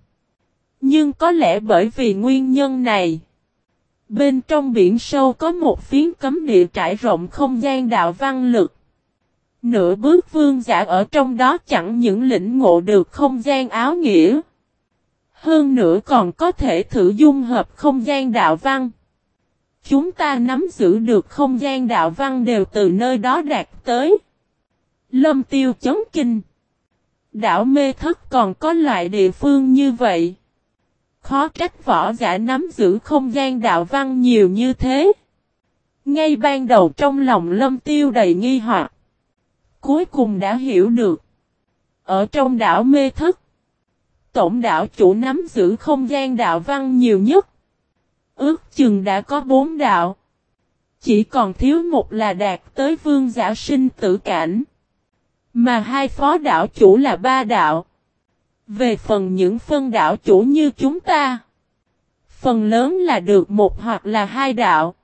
Nhưng có lẽ bởi vì nguyên nhân này. Bên trong biển sâu có một phiến cấm địa trải rộng không gian đạo văn lực. Nửa bước vương giả ở trong đó chẳng những lĩnh ngộ được không gian áo nghĩa. Hơn nữa còn có thể thử dung hợp không gian đạo văn. Chúng ta nắm giữ được không gian đạo văn đều từ nơi đó đạt tới. Lâm tiêu chấn kinh. Đảo mê thất còn có loại địa phương như vậy. Khó trách võ giả nắm giữ không gian đạo văn nhiều như thế. Ngay ban đầu trong lòng lâm tiêu đầy nghi hoặc. Cuối cùng đã hiểu được. Ở trong đảo mê thức, Tổng đảo chủ nắm giữ không gian đạo văn nhiều nhất. Ước chừng đã có bốn đạo. Chỉ còn thiếu một là đạt tới vương giả sinh tử cảnh. Mà hai phó đạo chủ là ba đạo. Về phần những phân đạo chủ như chúng ta. Phần lớn là được một hoặc là hai đạo.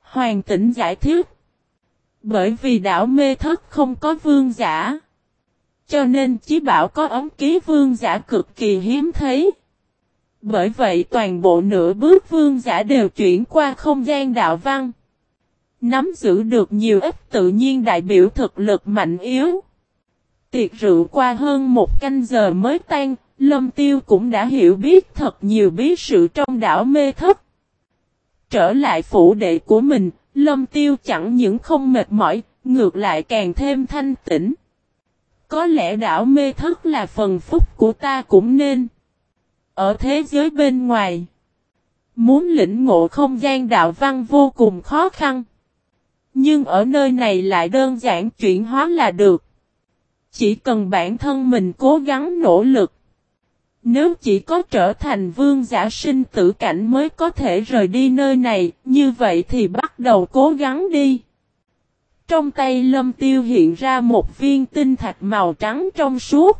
Hoàng tỉnh giải thích. Bởi vì đảo mê thất không có vương giả. Cho nên chí bảo có ống ký vương giả cực kỳ hiếm thấy. Bởi vậy toàn bộ nửa bước vương giả đều chuyển qua không gian đạo văn. Nắm giữ được nhiều ít tự nhiên đại biểu thực lực mạnh yếu. Tiệc rượu qua hơn một canh giờ mới tan, Lâm Tiêu cũng đã hiểu biết thật nhiều bí sự trong đảo mê thất. Trở lại phủ đệ của mình, Lâm Tiêu chẳng những không mệt mỏi, ngược lại càng thêm thanh tĩnh. Có lẽ đảo mê thất là phần phúc của ta cũng nên. Ở thế giới bên ngoài, muốn lĩnh ngộ không gian đạo văn vô cùng khó khăn. Nhưng ở nơi này lại đơn giản chuyển hóa là được. Chỉ cần bản thân mình cố gắng nỗ lực. Nếu chỉ có trở thành vương giả sinh tử cảnh mới có thể rời đi nơi này, như vậy thì bắt đầu cố gắng đi. Trong tay lâm tiêu hiện ra một viên tinh thạch màu trắng trong suốt.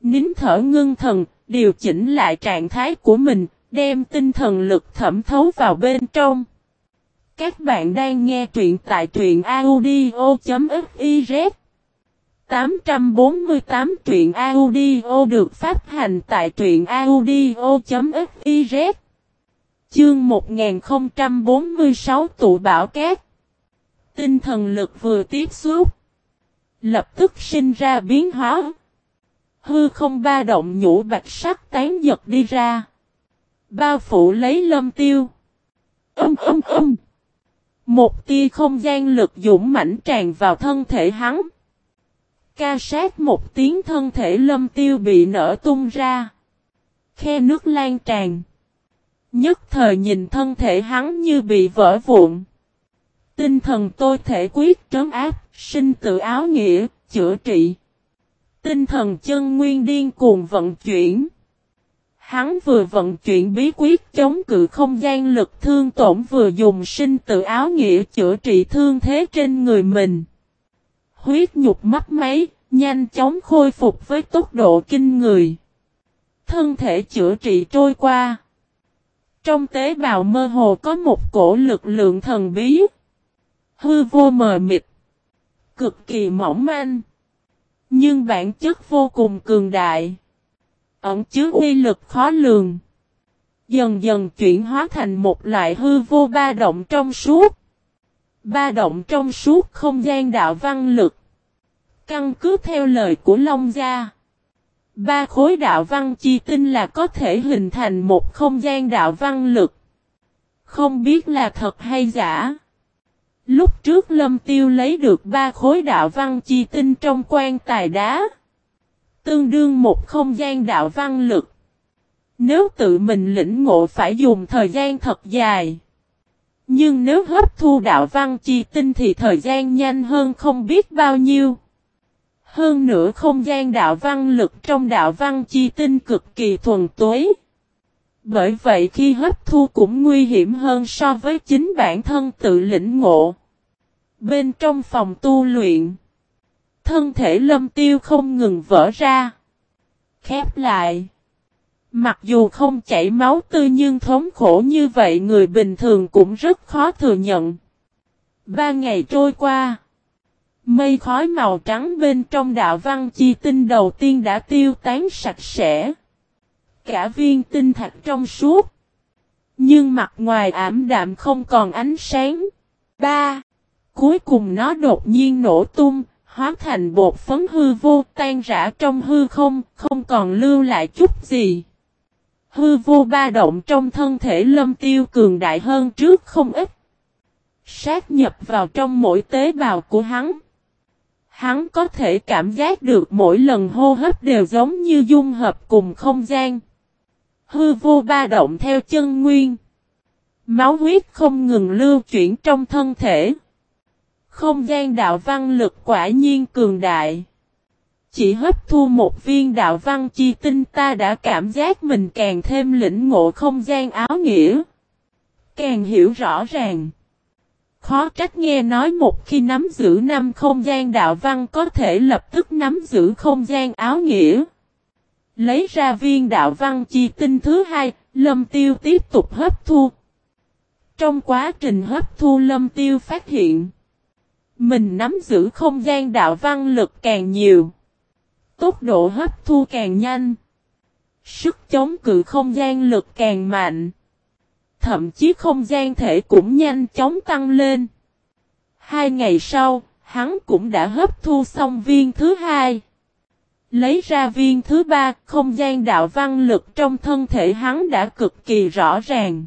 Nín thở ngưng thần, điều chỉnh lại trạng thái của mình, đem tinh thần lực thẩm thấu vào bên trong. Các bạn đang nghe truyện tại truyện audio.fif 848 truyện audio được phát hành tại truyện audio.fiz Chương 1046 tụ bảo cát. Tinh thần lực vừa tiếp xúc, Lập tức sinh ra biến hóa. Hư không ba động nhũ bạch sắc tán giật đi ra. Bao phủ lấy lâm tiêu. Âm âm âm. Một tia không gian lực dũng mãnh tràn vào thân thể hắn. Ca sát một tiếng thân thể lâm tiêu bị nở tung ra. Khe nước lan tràn. Nhất thời nhìn thân thể hắn như bị vỡ vụn. Tinh thần tôi thể quyết trấn áp, sinh tự áo nghĩa, chữa trị. Tinh thần chân nguyên điên cuồng vận chuyển. Hắn vừa vận chuyển bí quyết chống cự không gian lực thương tổn vừa dùng sinh tự áo nghĩa chữa trị thương thế trên người mình. Huyết nhục mắt máy, nhanh chóng khôi phục với tốc độ kinh người. Thân thể chữa trị trôi qua. Trong tế bào mơ hồ có một cổ lực lượng thần bí. Hư vô mờ mịt. Cực kỳ mỏng manh. Nhưng bản chất vô cùng cường đại. Ẩn chứa uy lực khó lường. Dần dần chuyển hóa thành một loại hư vô ba động trong suốt. Ba động trong suốt không gian đạo văn lực. Căn cứ theo lời của Long Gia. Ba khối đạo văn chi tinh là có thể hình thành một không gian đạo văn lực. Không biết là thật hay giả. Lúc trước Lâm Tiêu lấy được ba khối đạo văn chi tinh trong quan tài đá. Tương đương một không gian đạo văn lực. Nếu tự mình lĩnh ngộ phải dùng thời gian thật dài. Nhưng nếu hấp thu đạo văn chi tinh thì thời gian nhanh hơn không biết bao nhiêu. Hơn nữa không gian đạo văn lực trong đạo văn chi tinh cực kỳ thuần túy Bởi vậy khi hấp thu cũng nguy hiểm hơn so với chính bản thân tự lĩnh ngộ. Bên trong phòng tu luyện, thân thể lâm tiêu không ngừng vỡ ra. Khép lại. Mặc dù không chảy máu tươi nhưng thống khổ như vậy người bình thường cũng rất khó thừa nhận. Ba ngày trôi qua. Mây khói màu trắng bên trong đạo văn chi tinh đầu tiên đã tiêu tán sạch sẽ. cả viên tinh thạch trong suốt. Nhưng mặt ngoài ảm đạm không còn ánh sáng. Ba, Cuối cùng nó đột nhiên nổ tung, hóa thành bột phấn hư vô tan rã trong hư không, không còn lưu lại chút gì. Hư vô ba động trong thân thể lâm tiêu cường đại hơn trước không ít. Sát nhập vào trong mỗi tế bào của hắn. Hắn có thể cảm giác được mỗi lần hô hấp đều giống như dung hợp cùng không gian. Hư vô ba động theo chân nguyên. Máu huyết không ngừng lưu chuyển trong thân thể. Không gian đạo văn lực quả nhiên cường đại. Chỉ hấp thu một viên đạo văn chi tinh ta đã cảm giác mình càng thêm lĩnh ngộ không gian áo nghĩa. Càng hiểu rõ ràng. Khó trách nghe nói một khi nắm giữ năm không gian đạo văn có thể lập tức nắm giữ không gian áo nghĩa. Lấy ra viên đạo văn chi tinh thứ hai, lâm tiêu tiếp tục hấp thu. Trong quá trình hấp thu lâm tiêu phát hiện. Mình nắm giữ không gian đạo văn lực càng nhiều. Tốc độ hấp thu càng nhanh. Sức chống cự không gian lực càng mạnh. Thậm chí không gian thể cũng nhanh chóng tăng lên. Hai ngày sau, hắn cũng đã hấp thu xong viên thứ hai. Lấy ra viên thứ ba, không gian đạo văn lực trong thân thể hắn đã cực kỳ rõ ràng.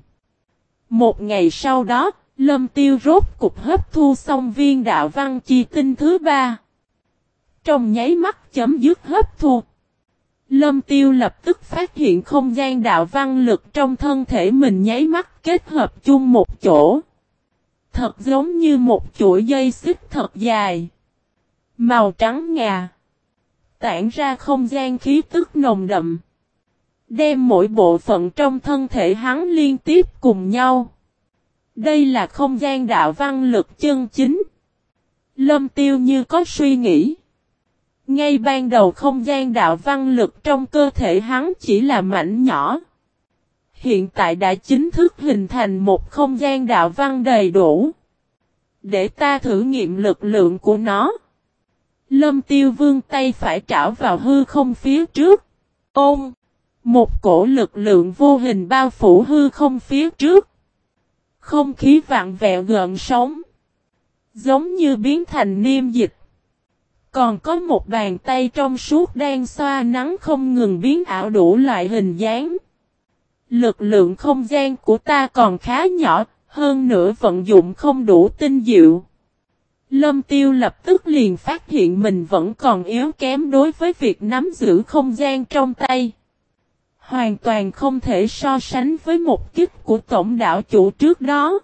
Một ngày sau đó, Lâm Tiêu rốt cục hấp thu xong viên đạo văn chi tinh thứ ba. Trong nháy mắt chấm dứt hấp thu. Lâm Tiêu lập tức phát hiện không gian đạo văn lực trong thân thể mình nháy mắt kết hợp chung một chỗ. Thật giống như một chuỗi dây xích thật dài. Màu trắng ngà. Tản ra không gian khí tức nồng đậm. Đem mỗi bộ phận trong thân thể hắn liên tiếp cùng nhau. Đây là không gian đạo văn lực chân chính. Lâm tiêu như có suy nghĩ. Ngay ban đầu không gian đạo văn lực trong cơ thể hắn chỉ là mảnh nhỏ. Hiện tại đã chính thức hình thành một không gian đạo văn đầy đủ. Để ta thử nghiệm lực lượng của nó. Lâm tiêu vương tay phải trảo vào hư không phía trước. Ôm. Một cổ lực lượng vô hình bao phủ hư không phía trước. Không khí vạn vẹo gợn sóng. Giống như biến thành niêm dịch. Còn có một bàn tay trong suốt đang xoa nắng không ngừng biến ảo đủ loại hình dáng. Lực lượng không gian của ta còn khá nhỏ, hơn nữa vận dụng không đủ tinh diệu. Lâm tiêu lập tức liền phát hiện mình vẫn còn yếu kém đối với việc nắm giữ không gian trong tay. Hoàn toàn không thể so sánh với một kích của tổng đạo chủ trước đó.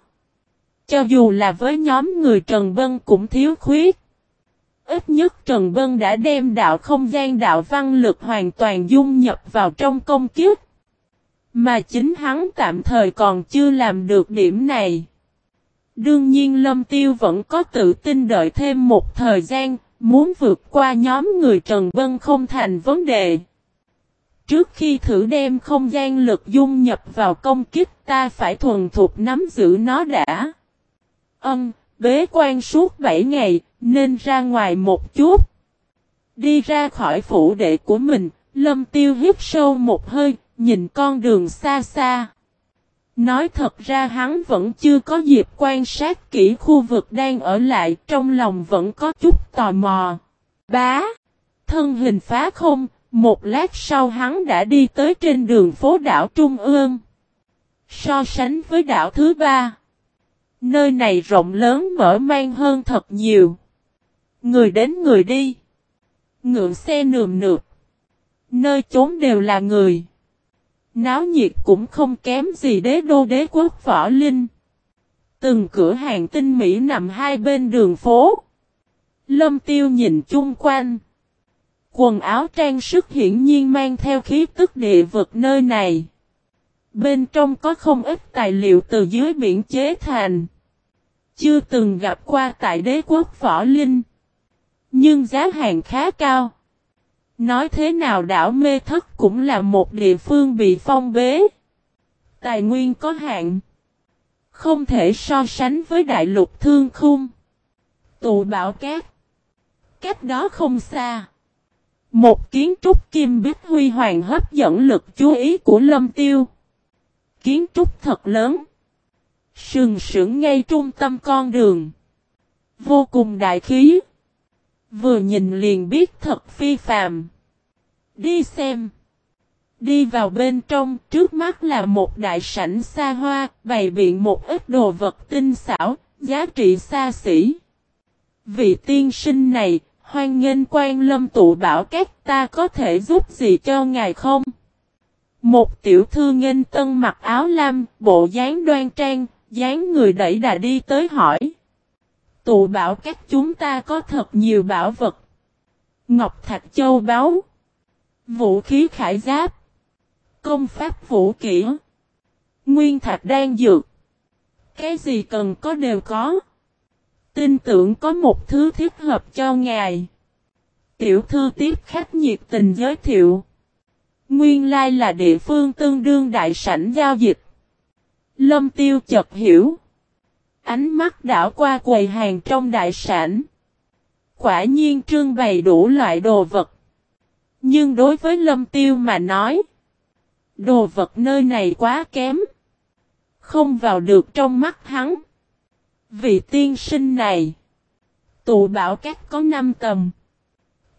Cho dù là với nhóm người Trần Bân cũng thiếu khuyết. Ít nhất Trần Bân đã đem đạo không gian đạo văn lực hoàn toàn dung nhập vào trong công kiếp. Mà chính hắn tạm thời còn chưa làm được điểm này. Đương nhiên Lâm Tiêu vẫn có tự tin đợi thêm một thời gian, muốn vượt qua nhóm người Trần Bân không thành vấn đề. Trước khi thử đem không gian lực dung nhập vào công kích ta phải thuần thục nắm giữ nó đã. Ân, bế quan suốt 7 ngày, nên ra ngoài một chút. Đi ra khỏi phủ đệ của mình, lâm tiêu hít sâu một hơi, nhìn con đường xa xa. Nói thật ra hắn vẫn chưa có dịp quan sát kỹ khu vực đang ở lại, trong lòng vẫn có chút tò mò. Bá! Thân hình phá không, một lát sau hắn đã đi tới trên đường phố đảo Trung ương. So sánh với đảo thứ ba. Nơi này rộng lớn mở mang hơn thật nhiều. Người đến người đi. Ngựa xe nườm nượp. Nơi chốn đều là người. Náo nhiệt cũng không kém gì đế đô đế quốc võ linh. Từng cửa hàng tinh mỹ nằm hai bên đường phố. Lâm tiêu nhìn chung quanh. Quần áo trang sức hiển nhiên mang theo khí tức địa vực nơi này. Bên trong có không ít tài liệu từ dưới biển chế thành. Chưa từng gặp qua tại đế quốc võ linh. Nhưng giá hàng khá cao. Nói thế nào đảo mê thất cũng là một địa phương bị phong bế. Tài nguyên có hạn. Không thể so sánh với đại lục thương khung. Tụ bảo cát. Cách đó không xa. Một kiến trúc kim bích huy hoàng hấp dẫn lực chú ý của lâm tiêu. Kiến trúc thật lớn. Sừng sững ngay trung tâm con đường. Vô cùng đại khí. Vừa nhìn liền biết thật phi phàm. Đi xem. Đi vào bên trong, trước mắt là một đại sảnh xa hoa, bày biện một ít đồ vật tinh xảo, giá trị xa xỉ. Vị tiên sinh này, hoan nghênh quan lâm tụ bảo các ta có thể giúp gì cho ngài không? Một tiểu thư nghênh tân mặc áo lam, bộ dáng đoan trang, dáng người đẩy đà đi tới hỏi. Tụ bảo các chúng ta có thật nhiều bảo vật. Ngọc Thạch Châu Báu. Vũ khí khải giáp. Công pháp vũ kỹ. Nguyên Thạch đang dược. Cái gì cần có đều có. Tin tưởng có một thứ thiết hợp cho ngài. Tiểu thư tiếp khách nhiệt tình giới thiệu. Nguyên lai là địa phương tương đương đại sảnh giao dịch. Lâm tiêu chợt hiểu. Ánh mắt đảo qua quầy hàng trong đại sảnh. Quả nhiên trưng bày đủ loại đồ vật. Nhưng đối với lâm tiêu mà nói. Đồ vật nơi này quá kém. Không vào được trong mắt hắn. Vị tiên sinh này. Tụ bảo các có năm tầm.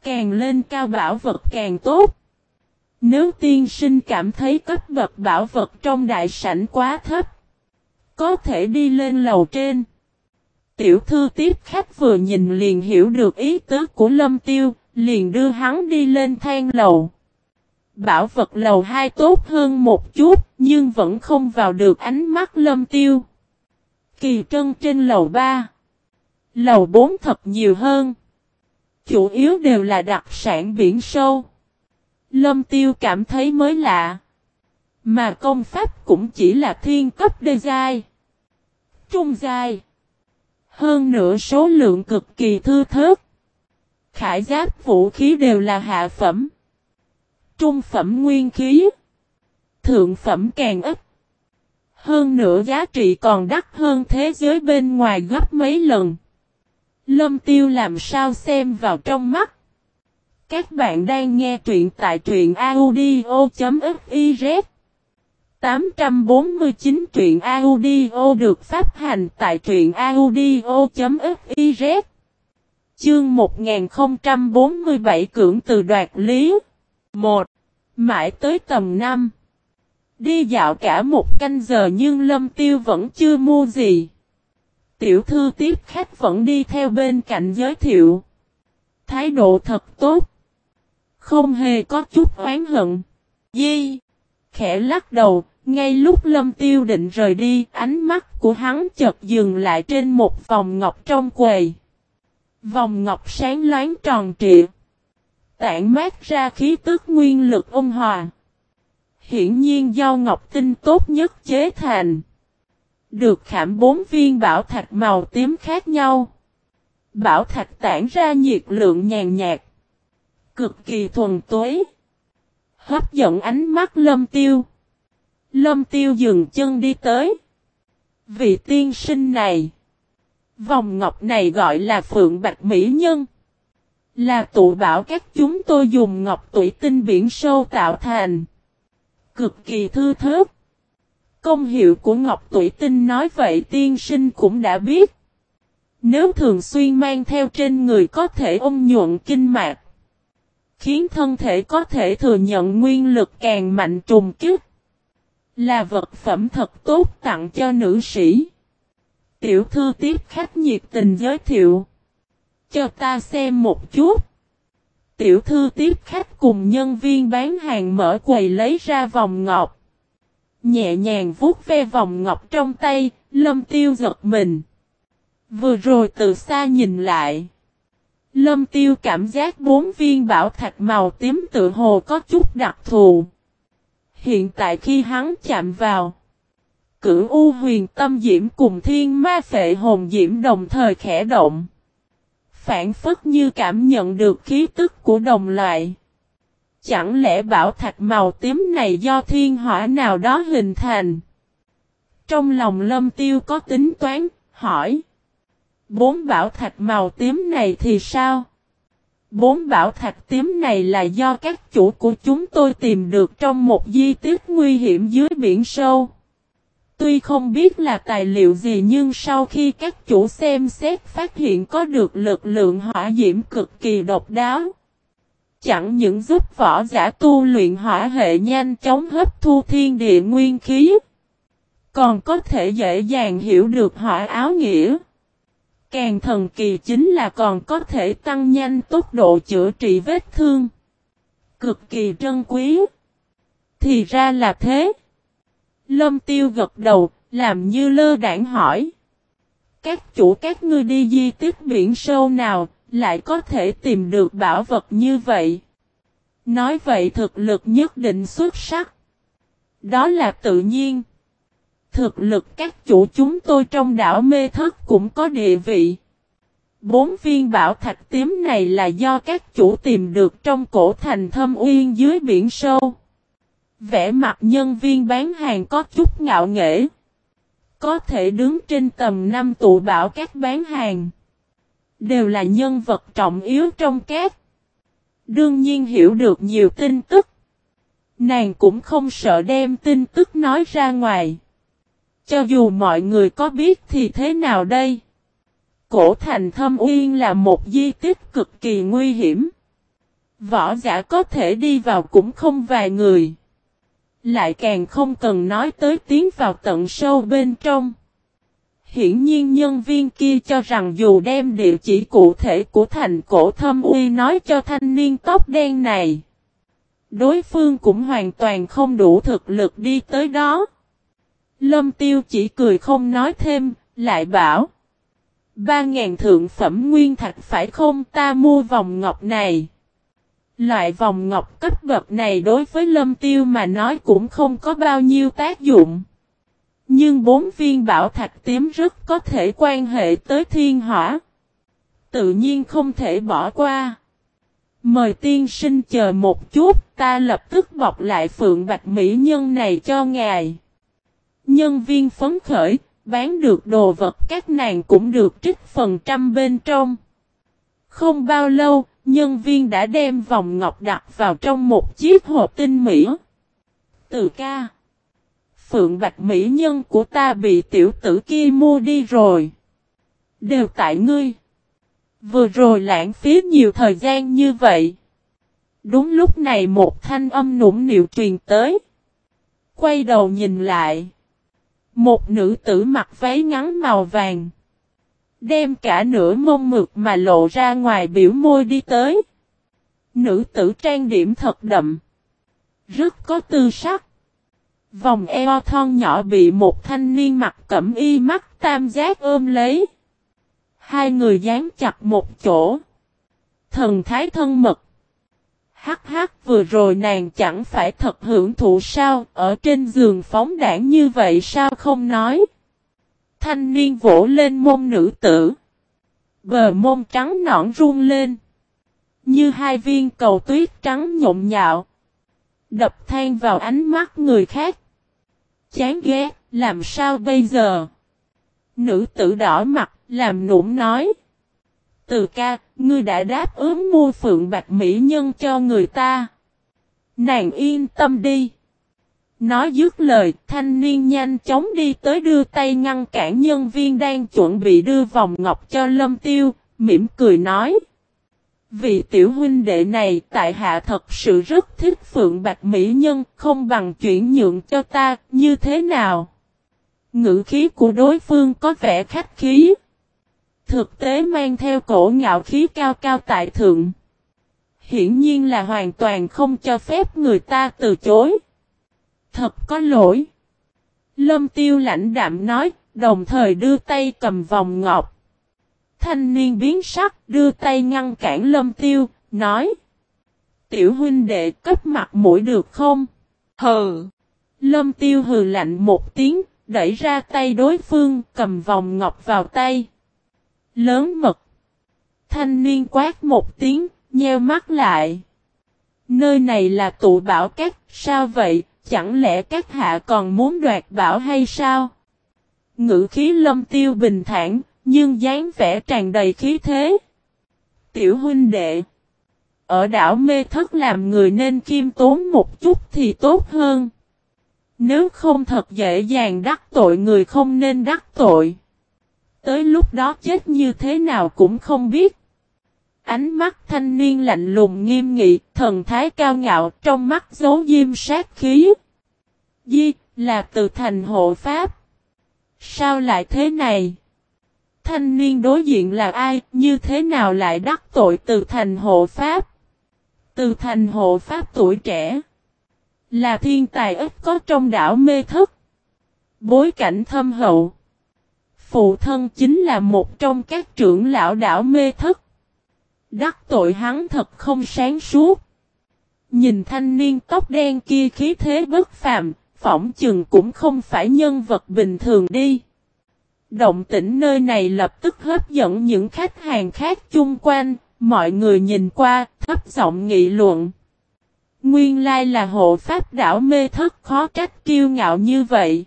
Càng lên cao bảo vật càng tốt. Nếu tiên sinh cảm thấy cấp bậc bảo vật trong đại sảnh quá thấp. Có thể đi lên lầu trên. Tiểu thư tiếp khách vừa nhìn liền hiểu được ý tứ của lâm tiêu, liền đưa hắn đi lên thang lầu. Bảo vật lầu 2 tốt hơn một chút, nhưng vẫn không vào được ánh mắt lâm tiêu. Kỳ trân trên lầu 3. Lầu 4 thật nhiều hơn. Chủ yếu đều là đặc sản biển sâu. Lâm tiêu cảm thấy mới lạ. Mà công pháp cũng chỉ là thiên cấp đê giai. Trung giai. Hơn nữa số lượng cực kỳ thư thớt. Khải giáp vũ khí đều là hạ phẩm. Trung phẩm nguyên khí. Thượng phẩm càng ít. Hơn nữa giá trị còn đắt hơn thế giới bên ngoài gấp mấy lần. Lâm tiêu làm sao xem vào trong mắt. Các bạn đang nghe truyện tại truyện audio.fif 849 truyện audio được phát hành tại truyện audio.fiz Chương 1047 cưỡng từ đoạt lý 1. Mãi tới tầm 5 Đi dạo cả một canh giờ nhưng Lâm Tiêu vẫn chưa mua gì. Tiểu thư tiếp khách vẫn đi theo bên cạnh giới thiệu. Thái độ thật tốt. Không hề có chút oán hận. Di. Khẽ lắc đầu, ngay lúc lâm tiêu định rời đi, ánh mắt của hắn chợt dừng lại trên một vòng ngọc trong quầy. Vòng ngọc sáng loáng tròn trịa. Tản mát ra khí tức nguyên lực ôn hòa. Hiển nhiên do ngọc tinh tốt nhất chế thành. Được khảm bốn viên bảo thạch màu tím khác nhau. Bảo thạch tản ra nhiệt lượng nhàn nhạt. Cực kỳ thuần tuế. Hấp dẫn ánh mắt lâm tiêu. Lâm tiêu dừng chân đi tới. Vị tiên sinh này. Vòng ngọc này gọi là phượng bạch mỹ nhân. Là tụ bảo các chúng tôi dùng ngọc tủy tinh biển sâu tạo thành. Cực kỳ thư thớt. Công hiệu của ngọc tủy tinh nói vậy tiên sinh cũng đã biết. Nếu thường xuyên mang theo trên người có thể ôm nhuận kinh mạc. Khiến thân thể có thể thừa nhận nguyên lực càng mạnh trùng kích. Là vật phẩm thật tốt tặng cho nữ sĩ. Tiểu thư tiếp khách nhiệt tình giới thiệu. Cho ta xem một chút. Tiểu thư tiếp khách cùng nhân viên bán hàng mở quầy lấy ra vòng ngọc. Nhẹ nhàng vuốt ve vòng ngọc trong tay, lâm tiêu giật mình. Vừa rồi từ xa nhìn lại. Lâm tiêu cảm giác bốn viên bảo thạch màu tím tự hồ có chút đặc thù. Hiện tại khi hắn chạm vào. Cửu U huyền tâm diễm cùng thiên ma phệ hồn diễm đồng thời khẽ động. Phản phất như cảm nhận được khí tức của đồng loại. Chẳng lẽ bảo thạch màu tím này do thiên hỏa nào đó hình thành? Trong lòng lâm tiêu có tính toán, hỏi. Bốn bảo thạch màu tím này thì sao? Bốn bảo thạch tím này là do các chủ của chúng tôi tìm được trong một di tích nguy hiểm dưới biển sâu. Tuy không biết là tài liệu gì nhưng sau khi các chủ xem xét phát hiện có được lực lượng hỏa diễm cực kỳ độc đáo. Chẳng những giúp võ giả tu luyện hỏa hệ nhanh chóng hấp thu thiên địa nguyên khí. Còn có thể dễ dàng hiểu được hỏa áo nghĩa. Càng thần kỳ chính là còn có thể tăng nhanh tốc độ chữa trị vết thương. Cực kỳ trân quý. Thì ra là thế. Lâm tiêu gật đầu, làm như lơ đảng hỏi. Các chủ các ngươi đi di tích biển sâu nào, lại có thể tìm được bảo vật như vậy. Nói vậy thực lực nhất định xuất sắc. Đó là tự nhiên. Thực lực các chủ chúng tôi trong đảo mê thất cũng có địa vị. Bốn viên bảo thạch tím này là do các chủ tìm được trong cổ thành thâm uyên dưới biển sâu. Vẽ mặt nhân viên bán hàng có chút ngạo nghễ. Có thể đứng trên tầm năm tụ bảo các bán hàng. Đều là nhân vật trọng yếu trong các. Đương nhiên hiểu được nhiều tin tức. Nàng cũng không sợ đem tin tức nói ra ngoài. Cho dù mọi người có biết thì thế nào đây? Cổ thành thâm uyên là một di tích cực kỳ nguy hiểm. Võ giả có thể đi vào cũng không vài người. Lại càng không cần nói tới tiến vào tận sâu bên trong. Hiển nhiên nhân viên kia cho rằng dù đem địa chỉ cụ thể của thành cổ thâm uy nói cho thanh niên tóc đen này. Đối phương cũng hoàn toàn không đủ thực lực đi tới đó. Lâm tiêu chỉ cười không nói thêm, lại bảo. Ba ngàn thượng phẩm nguyên thạch phải không ta mua vòng ngọc này. Loại vòng ngọc cấp bậc này đối với lâm tiêu mà nói cũng không có bao nhiêu tác dụng. Nhưng bốn viên bảo thạch tím rất có thể quan hệ tới thiên hỏa. Tự nhiên không thể bỏ qua. Mời tiên sinh chờ một chút, ta lập tức bọc lại phượng bạch mỹ nhân này cho ngài. Nhân viên phấn khởi, bán được đồ vật các nàng cũng được trích phần trăm bên trong. Không bao lâu, nhân viên đã đem vòng ngọc đặt vào trong một chiếc hộp tinh mỹ. Từ ca. Phượng Bạch Mỹ nhân của ta bị tiểu tử kia mua đi rồi. Đều tại ngươi. Vừa rồi lãng phí nhiều thời gian như vậy. Đúng lúc này một thanh âm nũng nịu truyền tới. Quay đầu nhìn lại. Một nữ tử mặc váy ngắn màu vàng. Đem cả nửa mông mực mà lộ ra ngoài biểu môi đi tới. Nữ tử trang điểm thật đậm. Rất có tư sắc. Vòng eo thon nhỏ bị một thanh niên mặc cẩm y mắt tam giác ôm lấy. Hai người dán chặt một chỗ. Thần thái thân mật. Hắc hắc vừa rồi nàng chẳng phải thật hưởng thụ sao, ở trên giường phóng đảng như vậy sao không nói. Thanh niên vỗ lên mông nữ tử. Bờ mông trắng nõn run lên. Như hai viên cầu tuyết trắng nhộn nhạo. Đập than vào ánh mắt người khác. Chán ghét, làm sao bây giờ? Nữ tử đỏ mặt, làm nũng nói. Từ ca, ngươi đã đáp ứng mua phượng bạch mỹ nhân cho người ta. Nàng yên tâm đi. Nói dứt lời, thanh niên nhanh chóng đi tới đưa tay ngăn cản nhân viên đang chuẩn bị đưa vòng ngọc cho lâm tiêu, mỉm cười nói. Vị tiểu huynh đệ này tại hạ thật sự rất thích phượng bạch mỹ nhân, không bằng chuyển nhượng cho ta, như thế nào? Ngữ khí của đối phương có vẻ khách khí. Thực tế mang theo cổ ngạo khí cao cao tại thượng. Hiển nhiên là hoàn toàn không cho phép người ta từ chối. Thật có lỗi. Lâm tiêu lãnh đạm nói, đồng thời đưa tay cầm vòng ngọc. Thanh niên biến sắc, đưa tay ngăn cản lâm tiêu, nói. Tiểu huynh đệ cấp mặt mũi được không? Hừ. Lâm tiêu hừ lạnh một tiếng, đẩy ra tay đối phương, cầm vòng ngọc vào tay. Lớn mật. Thanh niên quát một tiếng, nheo mắt lại. Nơi này là tụ bảo các, sao vậy, chẳng lẽ các hạ còn muốn đoạt bảo hay sao? Ngữ khí lâm tiêu bình thản, nhưng dáng vẻ tràn đầy khí thế. Tiểu huynh đệ. ở đảo mê thất làm người nên kiêm tốn một chút thì tốt hơn. Nếu không thật dễ dàng đắc tội người không nên đắc tội. Tới lúc đó chết như thế nào cũng không biết. Ánh mắt thanh niên lạnh lùng nghiêm nghị, thần thái cao ngạo, trong mắt giấu diêm sát khí. Di, là từ thành hộ pháp. Sao lại thế này? Thanh niên đối diện là ai, như thế nào lại đắc tội từ thành hộ pháp? Từ thành hộ pháp tuổi trẻ. Là thiên tài ít có trong đảo mê thức. Bối cảnh thâm hậu. Phụ thân chính là một trong các trưởng lão đảo mê thức. Đắc tội hắn thật không sáng suốt. Nhìn thanh niên tóc đen kia khí thế bất phàm, phỏng chừng cũng không phải nhân vật bình thường đi. Động tĩnh nơi này lập tức hấp dẫn những khách hàng khác chung quanh, mọi người nhìn qua, thấp giọng nghị luận. Nguyên lai là hộ pháp đảo mê thức khó trách kiêu ngạo như vậy.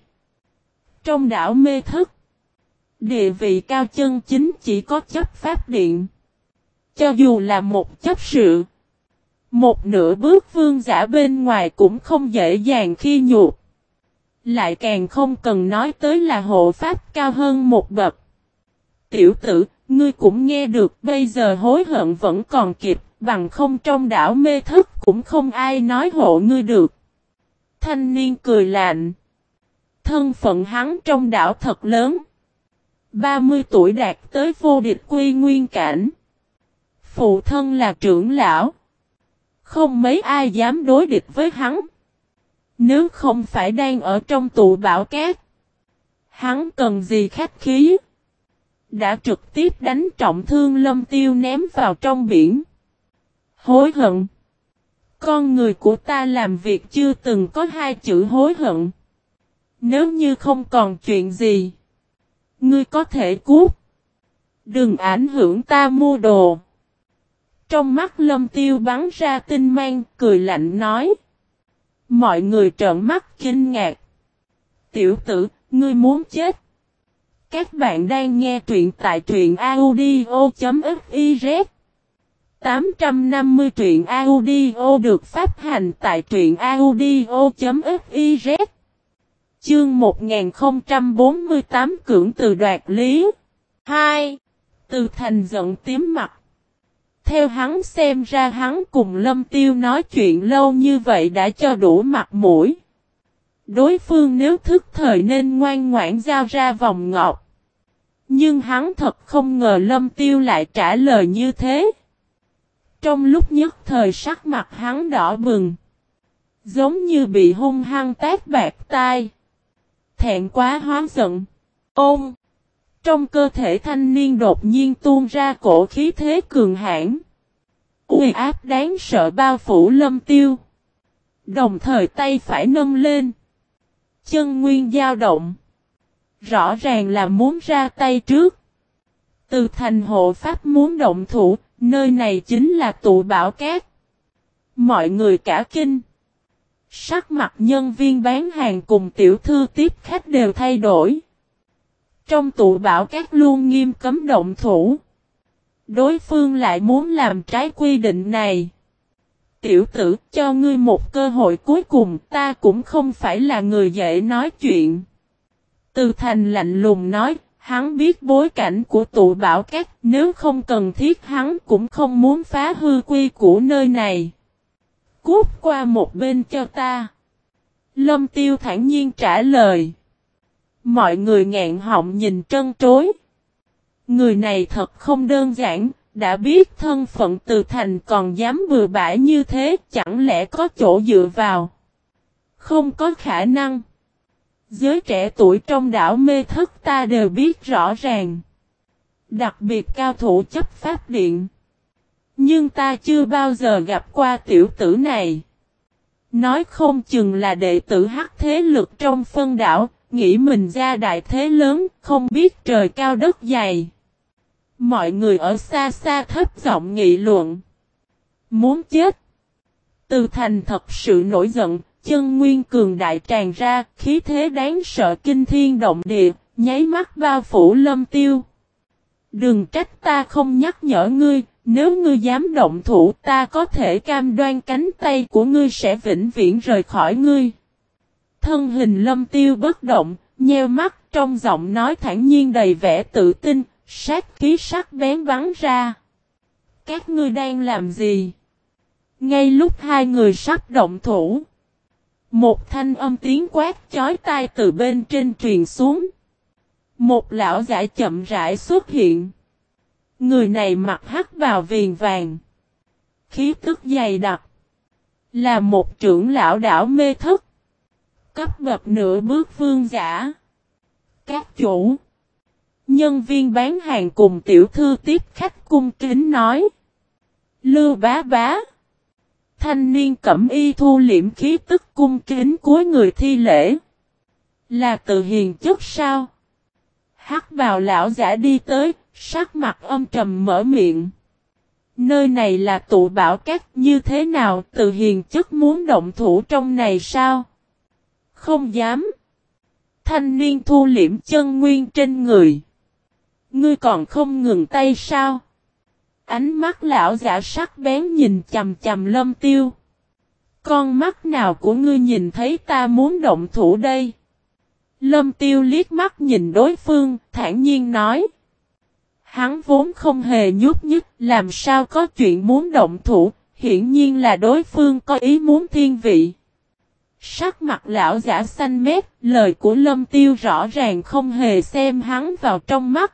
Trong đảo mê thức, địa vị cao chân chính chỉ có chấp pháp điện. Cho dù là một chấp sự, một nửa bước vương giả bên ngoài cũng không dễ dàng khi nhuột. Lại càng không cần nói tới là hộ pháp cao hơn một bậc. Tiểu tử, ngươi cũng nghe được bây giờ hối hận vẫn còn kịp, bằng không trong đảo mê thức cũng không ai nói hộ ngươi được. Thanh niên cười lạnh. Thân phận hắn trong đảo thật lớn. 30 tuổi đạt tới vô địch quy nguyên cảnh. Phụ thân là trưởng lão. Không mấy ai dám đối địch với hắn. Nếu không phải đang ở trong tụ bảo cát. Hắn cần gì khách khí. Đã trực tiếp đánh trọng thương lâm tiêu ném vào trong biển. Hối hận. Con người của ta làm việc chưa từng có hai chữ hối hận. Nếu như không còn chuyện gì. Ngươi có thể cút. Đừng ảnh hưởng ta mua đồ. Trong mắt lâm tiêu bắn ra tinh mang, cười lạnh nói. Mọi người trợn mắt kinh ngạc. Tiểu tử, ngươi muốn chết. Các bạn đang nghe truyện tại truyện audio.fif. 850 truyện audio được phát hành tại truyện audio.fiz Chương 1048 cưỡng từ đoạt lý 2. Từ thành giận tím mặt theo hắn xem ra hắn cùng Lâm Tiêu nói chuyện lâu như vậy đã cho đủ mặt mũi. Đối phương nếu thức thời nên ngoan ngoãn giao ra vòng ngọc Nhưng hắn thật không ngờ Lâm Tiêu lại trả lời như thế. Trong lúc nhất thời sắc mặt hắn đỏ bừng. Giống như bị hung hăng tát bạc tai. Thẹn quá hóa giận. Ôm. Trong cơ thể thanh niên đột nhiên tuôn ra cổ khí thế cường hãn. Uy áp đáng sợ bao phủ lâm tiêu. Đồng thời tay phải nâng lên. Chân nguyên dao động. Rõ ràng là muốn ra tay trước. Từ thành hộ pháp muốn động thủ, nơi này chính là tụ bảo cát. Mọi người cả kinh. Sắc mặt nhân viên bán hàng cùng tiểu thư tiếp khách đều thay đổi. Trong tụ bảo các luôn nghiêm cấm động thủ. Đối phương lại muốn làm trái quy định này. Tiểu tử cho ngươi một cơ hội cuối cùng ta cũng không phải là người dễ nói chuyện. Từ thành lạnh lùng nói, hắn biết bối cảnh của tụ bảo các nếu không cần thiết hắn cũng không muốn phá hư quy của nơi này. Cút qua một bên cho ta. Lâm tiêu thản nhiên trả lời. Mọi người ngẹn họng nhìn trân trối. Người này thật không đơn giản, đã biết thân phận từ thành còn dám bừa bãi như thế, chẳng lẽ có chỗ dựa vào? Không có khả năng. Giới trẻ tuổi trong đảo mê thức ta đều biết rõ ràng. Đặc biệt cao thủ chấp pháp điện. Nhưng ta chưa bao giờ gặp qua tiểu tử này. Nói không chừng là đệ tử hắc thế lực trong phân đảo, nghĩ mình ra đại thế lớn, không biết trời cao đất dày. Mọi người ở xa xa thấp giọng nghị luận. Muốn chết. Từ thành thật sự nổi giận, chân nguyên cường đại tràn ra, khí thế đáng sợ kinh thiên động địa, nháy mắt bao phủ lâm tiêu. Đừng trách ta không nhắc nhở ngươi, nếu ngươi dám động thủ ta có thể cam đoan cánh tay của ngươi sẽ vĩnh viễn rời khỏi ngươi. Thân hình lâm tiêu bất động, nheo mắt trong giọng nói thản nhiên đầy vẻ tự tin, sát khí sắc bén bắn ra. Các ngươi đang làm gì? Ngay lúc hai người sắp động thủ. Một thanh âm tiếng quát chói tai từ bên trên truyền xuống. Một lão giả chậm rãi xuất hiện. Người này mặc hắc vào viền vàng. Khí tức dày đặc. Là một trưởng lão đảo mê thức. Cấp bậc nửa bước vương giả. Các chủ. Nhân viên bán hàng cùng tiểu thư tiếp khách cung kính nói. Lưu bá bá. Thanh niên cẩm y thu liễm khí tức cung kính cuối người thi lễ. Là từ hiền chất sao? Hắc vào lão giả đi tới, sắc mặt âm trầm mở miệng. Nơi này là tụ bảo các như thế nào từ hiền chất muốn động thủ trong này sao? Không dám. Thanh niên thu liễm chân nguyên trên người. Ngươi còn không ngừng tay sao? Ánh mắt lão giả sắc bén nhìn chầm chầm lâm tiêu. Con mắt nào của ngươi nhìn thấy ta muốn động thủ đây? Lâm tiêu liếc mắt nhìn đối phương, thản nhiên nói. Hắn vốn không hề nhút nhích, làm sao có chuyện muốn động thủ, hiển nhiên là đối phương có ý muốn thiên vị. Sắc mặt lão giả xanh mét, lời của lâm tiêu rõ ràng không hề xem hắn vào trong mắt.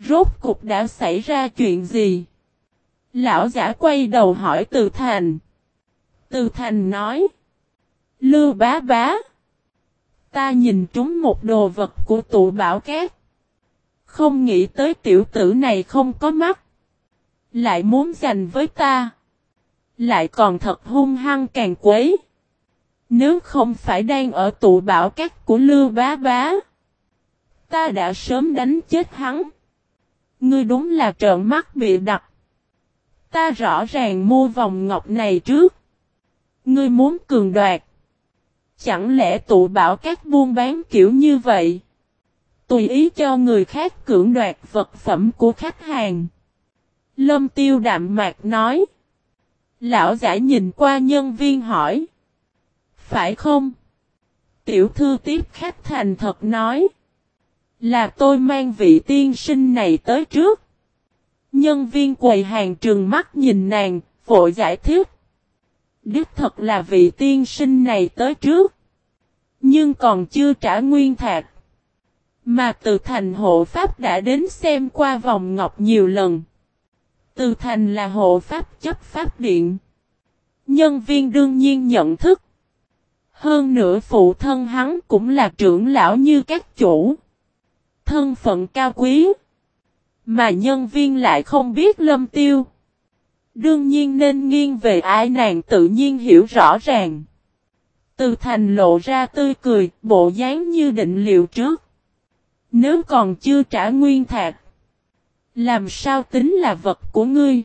Rốt cục đã xảy ra chuyện gì? Lão giả quay đầu hỏi Từ Thành. Từ Thành nói. Lưu bá bá. Ta nhìn trúng một đồ vật của tụ bảo cát. Không nghĩ tới tiểu tử này không có mắt. Lại muốn giành với ta. Lại còn thật hung hăng càng quấy. Nếu không phải đang ở tụ bảo cát của Lưu bá bá. Ta đã sớm đánh chết hắn. Ngươi đúng là trợn mắt bị đặt. Ta rõ ràng mua vòng ngọc này trước. Ngươi muốn cường đoạt. Chẳng lẽ tụ bảo các buôn bán kiểu như vậy? Tùy ý cho người khác cưỡng đoạt vật phẩm của khách hàng. Lâm tiêu đạm mạc nói. Lão giả nhìn qua nhân viên hỏi. Phải không? Tiểu thư tiếp khách thành thật nói. Là tôi mang vị tiên sinh này tới trước. Nhân viên quầy hàng trừng mắt nhìn nàng, vội giải thích. Đích thật là vị tiên sinh này tới trước. Nhưng còn chưa trả nguyên thạc. Mà từ thành hộ pháp đã đến xem qua vòng ngọc nhiều lần. Từ thành là hộ pháp chấp pháp điện. Nhân viên đương nhiên nhận thức. Hơn nữa phụ thân hắn cũng là trưởng lão như các chủ. Thân phận cao quý. Mà nhân viên lại không biết lâm tiêu. Đương nhiên nên nghiêng về ai nàng tự nhiên hiểu rõ ràng. Từ thành lộ ra tươi cười, bộ dáng như định liệu trước. Nếu còn chưa trả nguyên thạc, làm sao tính là vật của ngươi?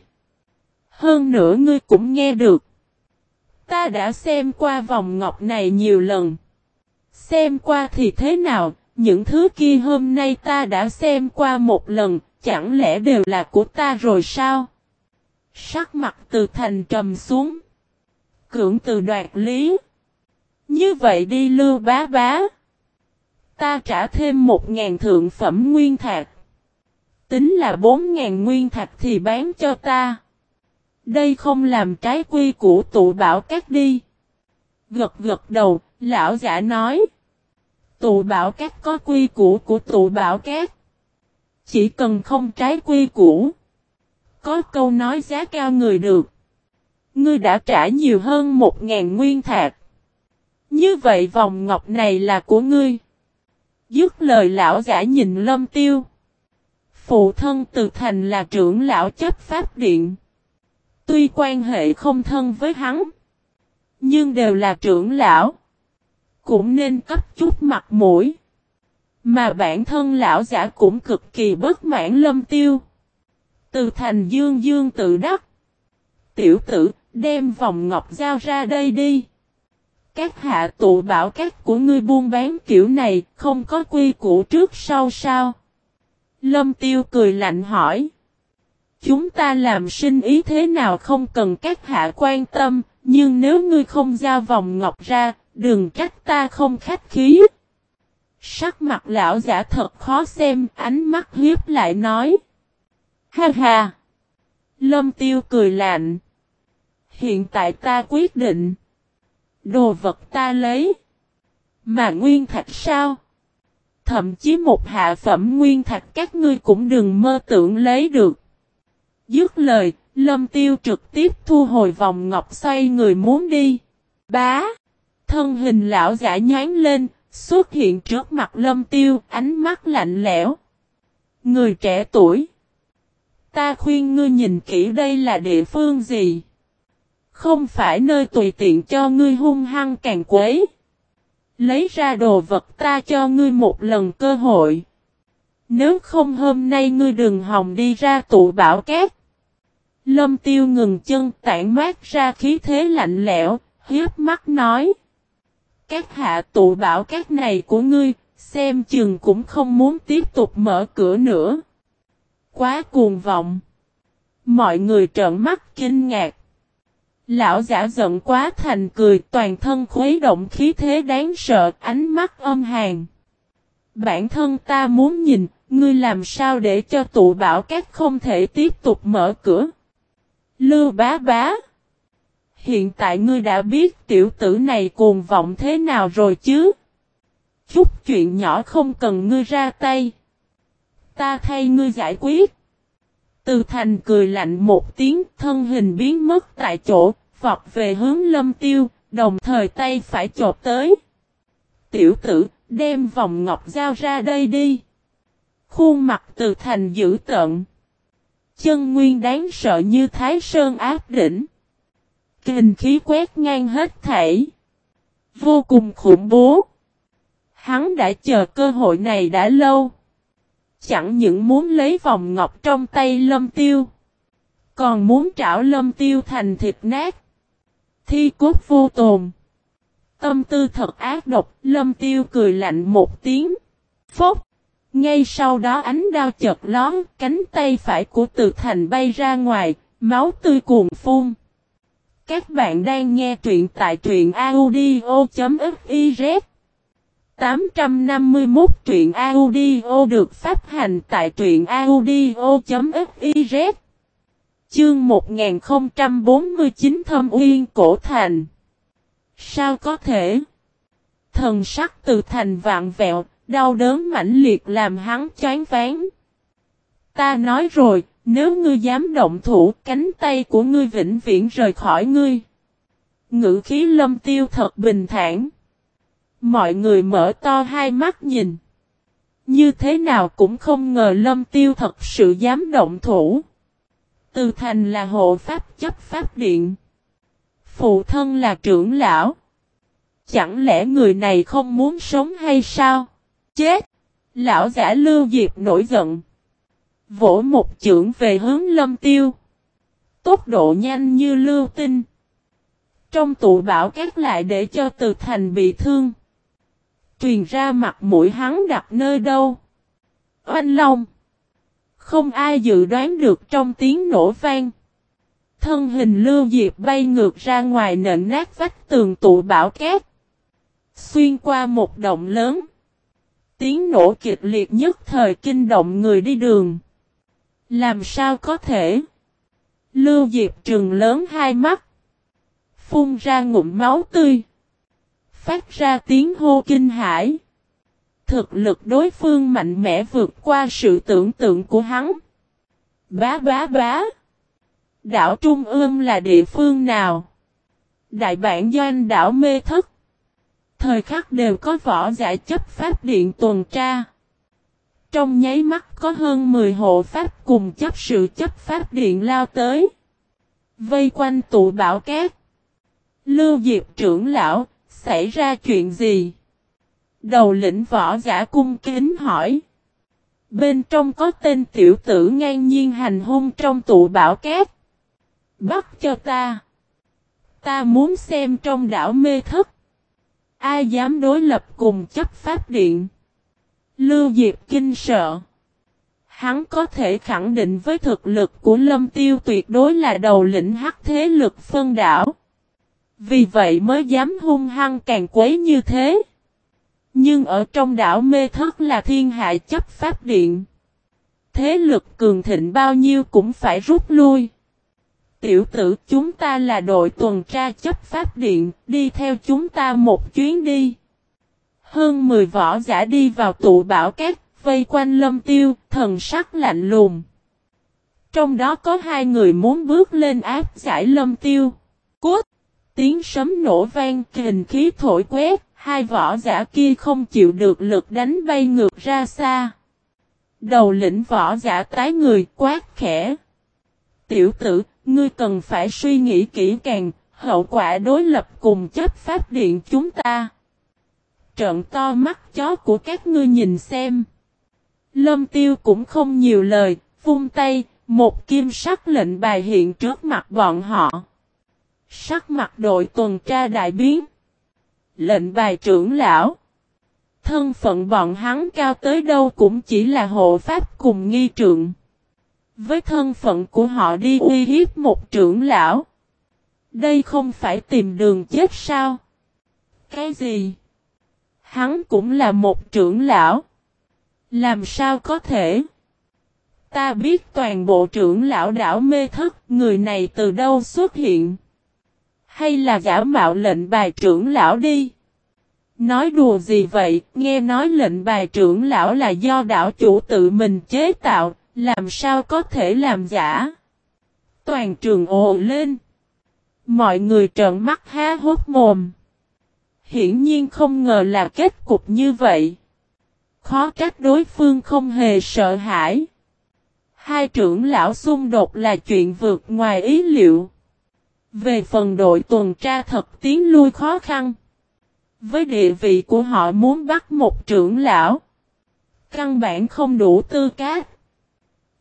Hơn nữa ngươi cũng nghe được. Ta đã xem qua vòng ngọc này nhiều lần. Xem qua thì thế nào, những thứ kia hôm nay ta đã xem qua một lần, chẳng lẽ đều là của ta rồi sao? Sắc mặt từ thành trầm xuống. Cưỡng từ đoạt lý. Như vậy đi lưu bá bá. Ta trả thêm một ngàn thượng phẩm nguyên thạch. Tính là bốn ngàn nguyên thạch thì bán cho ta. Đây không làm trái quy của tụ bảo các đi. Gật gật đầu, lão giả nói. Tụ bảo các có quy củ của tụ bảo các. Chỉ cần không trái quy củ. Có câu nói giá cao người được. Ngươi đã trả nhiều hơn một ngàn nguyên thạc. Như vậy vòng ngọc này là của ngươi. Dứt lời lão giả nhìn lâm tiêu. Phụ thân từ thành là trưởng lão chấp pháp điện. Tuy quan hệ không thân với hắn. Nhưng đều là trưởng lão. Cũng nên cấp chút mặt mũi. Mà bản thân lão giả cũng cực kỳ bất mãn lâm tiêu. Từ thành dương dương tự đắc. Tiểu tử, đem vòng ngọc giao ra đây đi. Các hạ tụ bảo các của ngươi buôn bán kiểu này không có quy củ trước sau sao? Lâm tiêu cười lạnh hỏi. chúng ta làm sinh ý thế nào không cần các hạ quan tâm, nhưng nếu ngươi không giao vòng ngọc ra, đừng trách ta không khách khí. Sắc mặt lão giả thật khó xem, ánh mắt hiếp lại nói. Ha ha! Lâm tiêu cười lạnh. Hiện tại ta quyết định. Đồ vật ta lấy. Mà nguyên thạch sao? Thậm chí một hạ phẩm nguyên thạch các ngươi cũng đừng mơ tưởng lấy được. Dứt lời, lâm tiêu trực tiếp thu hồi vòng ngọc xoay người muốn đi. Bá! Thân hình lão giả nhán lên, xuất hiện trước mặt lâm tiêu, ánh mắt lạnh lẽo. Người trẻ tuổi. Ta khuyên ngươi nhìn kỹ đây là địa phương gì. Không phải nơi tùy tiện cho ngươi hung hăng càng quấy. Lấy ra đồ vật ta cho ngươi một lần cơ hội. Nếu không hôm nay ngươi đừng hòng đi ra tụ bảo cát. Lâm tiêu ngừng chân tản mát ra khí thế lạnh lẽo, hiếp mắt nói. Các hạ tụ bảo cát này của ngươi, xem chừng cũng không muốn tiếp tục mở cửa nữa. Quá cuồng vọng. Mọi người trợn mắt kinh ngạc. Lão giả giận quá thành cười toàn thân khuấy động khí thế đáng sợ ánh mắt âm hàn. Bản thân ta muốn nhìn, ngươi làm sao để cho tụ bảo các không thể tiếp tục mở cửa. Lưu bá bá. Hiện tại ngươi đã biết tiểu tử này cuồng vọng thế nào rồi chứ? Chút chuyện nhỏ không cần ngươi ra tay. Ta thay ngươi giải quyết. Từ thành cười lạnh một tiếng thân hình biến mất tại chỗ, vọt về hướng lâm tiêu, đồng thời tay phải chộp tới. Tiểu tử, đem vòng ngọc giao ra đây đi. Khuôn mặt từ thành dữ tận. Chân nguyên đáng sợ như thái sơn áp đỉnh. Kinh khí quét ngang hết thảy. Vô cùng khủng bố. Hắn đã chờ cơ hội này đã lâu. Chẳng những muốn lấy vòng ngọc trong tay lâm tiêu. Còn muốn trảo lâm tiêu thành thịt nát. Thi cốt vô tồn. Tâm tư thật ác độc, lâm tiêu cười lạnh một tiếng. Phốc. Ngay sau đó ánh đao chợt lón, cánh tay phải của từ thành bay ra ngoài, máu tươi cuồn phun. Các bạn đang nghe truyện tại truyện audio.fiz 851 truyện audio được phát hành tại truyện audio.fiz Chương 1049 Thâm Uyên Cổ Thành Sao có thể? Thần sắc từ thành vạn vẹo, đau đớn mãnh liệt làm hắn chán ván. Ta nói rồi, nếu ngươi dám động thủ, cánh tay của ngươi vĩnh viễn rời khỏi ngươi. Ngữ khí lâm tiêu thật bình thản. Mọi người mở to hai mắt nhìn. Như thế nào cũng không ngờ lâm tiêu thật sự dám động thủ. Từ thành là hộ pháp chấp pháp điện. Phụ thân là trưởng lão. Chẳng lẽ người này không muốn sống hay sao? Chết! Lão giả lưu diệp nổi giận. Vỗ một chưởng về hướng lâm tiêu. Tốc độ nhanh như lưu tinh. Trong tụ bảo các lại để cho từ thành bị thương. Truyền ra mặt mũi hắn đặt nơi đâu. Oanh Long. Không ai dự đoán được trong tiếng nổ vang. Thân hình lưu diệp bay ngược ra ngoài nện nát vách tường tụ bảo két. Xuyên qua một động lớn. Tiếng nổ kịch liệt nhất thời kinh động người đi đường. Làm sao có thể? Lưu Diệp trừng lớn hai mắt. Phun ra ngụm máu tươi. Phát ra tiếng hô kinh hãi. Thực lực đối phương mạnh mẽ vượt qua sự tưởng tượng của hắn. Bá bá bá. Đảo Trung ương là địa phương nào? Đại bản doanh đảo Mê thức. Thời khắc đều có võ giả chấp pháp điện tuần tra. Trong nháy mắt có hơn 10 hộ pháp cùng chấp sự chấp pháp điện lao tới. Vây quanh tụ bảo cát. Lưu Diệp trưởng lão, xảy ra chuyện gì? Đầu lĩnh võ giả cung kính hỏi. Bên trong có tên tiểu tử ngang nhiên hành hung trong tụ bảo cát. Bắt cho ta. Ta muốn xem trong đảo mê thất. Ai dám đối lập cùng chấp pháp điện. Lưu Diệp kinh sợ. Hắn có thể khẳng định với thực lực của Lâm Tiêu tuyệt đối là đầu lĩnh hắc thế lực phân đảo. Vì vậy mới dám hung hăng càng quấy như thế. Nhưng ở trong đảo mê thất là thiên hạ chấp pháp điện. Thế lực cường thịnh bao nhiêu cũng phải rút lui. Tiểu tử chúng ta là đội tuần tra chấp pháp điện, đi theo chúng ta một chuyến đi. Hơn 10 võ giả đi vào tụ bảo cát vây quanh lâm tiêu, thần sắc lạnh lùng. Trong đó có hai người muốn bước lên áp giải lâm tiêu. Cút! Tiếng sấm nổ vang kình khí thổi quét, hai võ giả kia không chịu được lực đánh bay ngược ra xa. Đầu lĩnh võ giả tái người quát khẽ. Tiểu tử, ngươi cần phải suy nghĩ kỹ càng, hậu quả đối lập cùng chấp pháp điện chúng ta. Trận to mắt chó của các ngươi nhìn xem. Lâm tiêu cũng không nhiều lời, vung tay, một kim sắc lệnh bài hiện trước mặt bọn họ. Sắc mặt đội tuần tra đại biến. Lệnh bài trưởng lão. Thân phận bọn hắn cao tới đâu cũng chỉ là hộ pháp cùng nghi trượng. Với thân phận của họ đi uy hiếp một trưởng lão. Đây không phải tìm đường chết sao? Cái gì? Hắn cũng là một trưởng lão. Làm sao có thể? Ta biết toàn bộ trưởng lão đảo mê thất, người này từ đâu xuất hiện? Hay là giả mạo lệnh bài trưởng lão đi? Nói đùa gì vậy, nghe nói lệnh bài trưởng lão là do đảo chủ tự mình chế tạo, làm sao có thể làm giả? Toàn trường ồ lên. Mọi người trợn mắt há hốt mồm. Hiển nhiên không ngờ là kết cục như vậy. Khó trách đối phương không hề sợ hãi. Hai trưởng lão xung đột là chuyện vượt ngoài ý liệu. Về phần đội tuần tra thật tiến lui khó khăn. Với địa vị của họ muốn bắt một trưởng lão. Căn bản không đủ tư cách.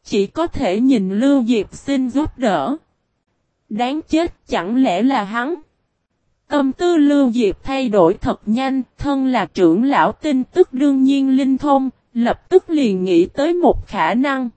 Chỉ có thể nhìn Lưu Diệp xin giúp đỡ. Đáng chết chẳng lẽ là hắn. Tâm tư Lưu Diệp thay đổi thật nhanh, thân là trưởng lão tin tức đương nhiên linh thông, lập tức liền nghĩ tới một khả năng.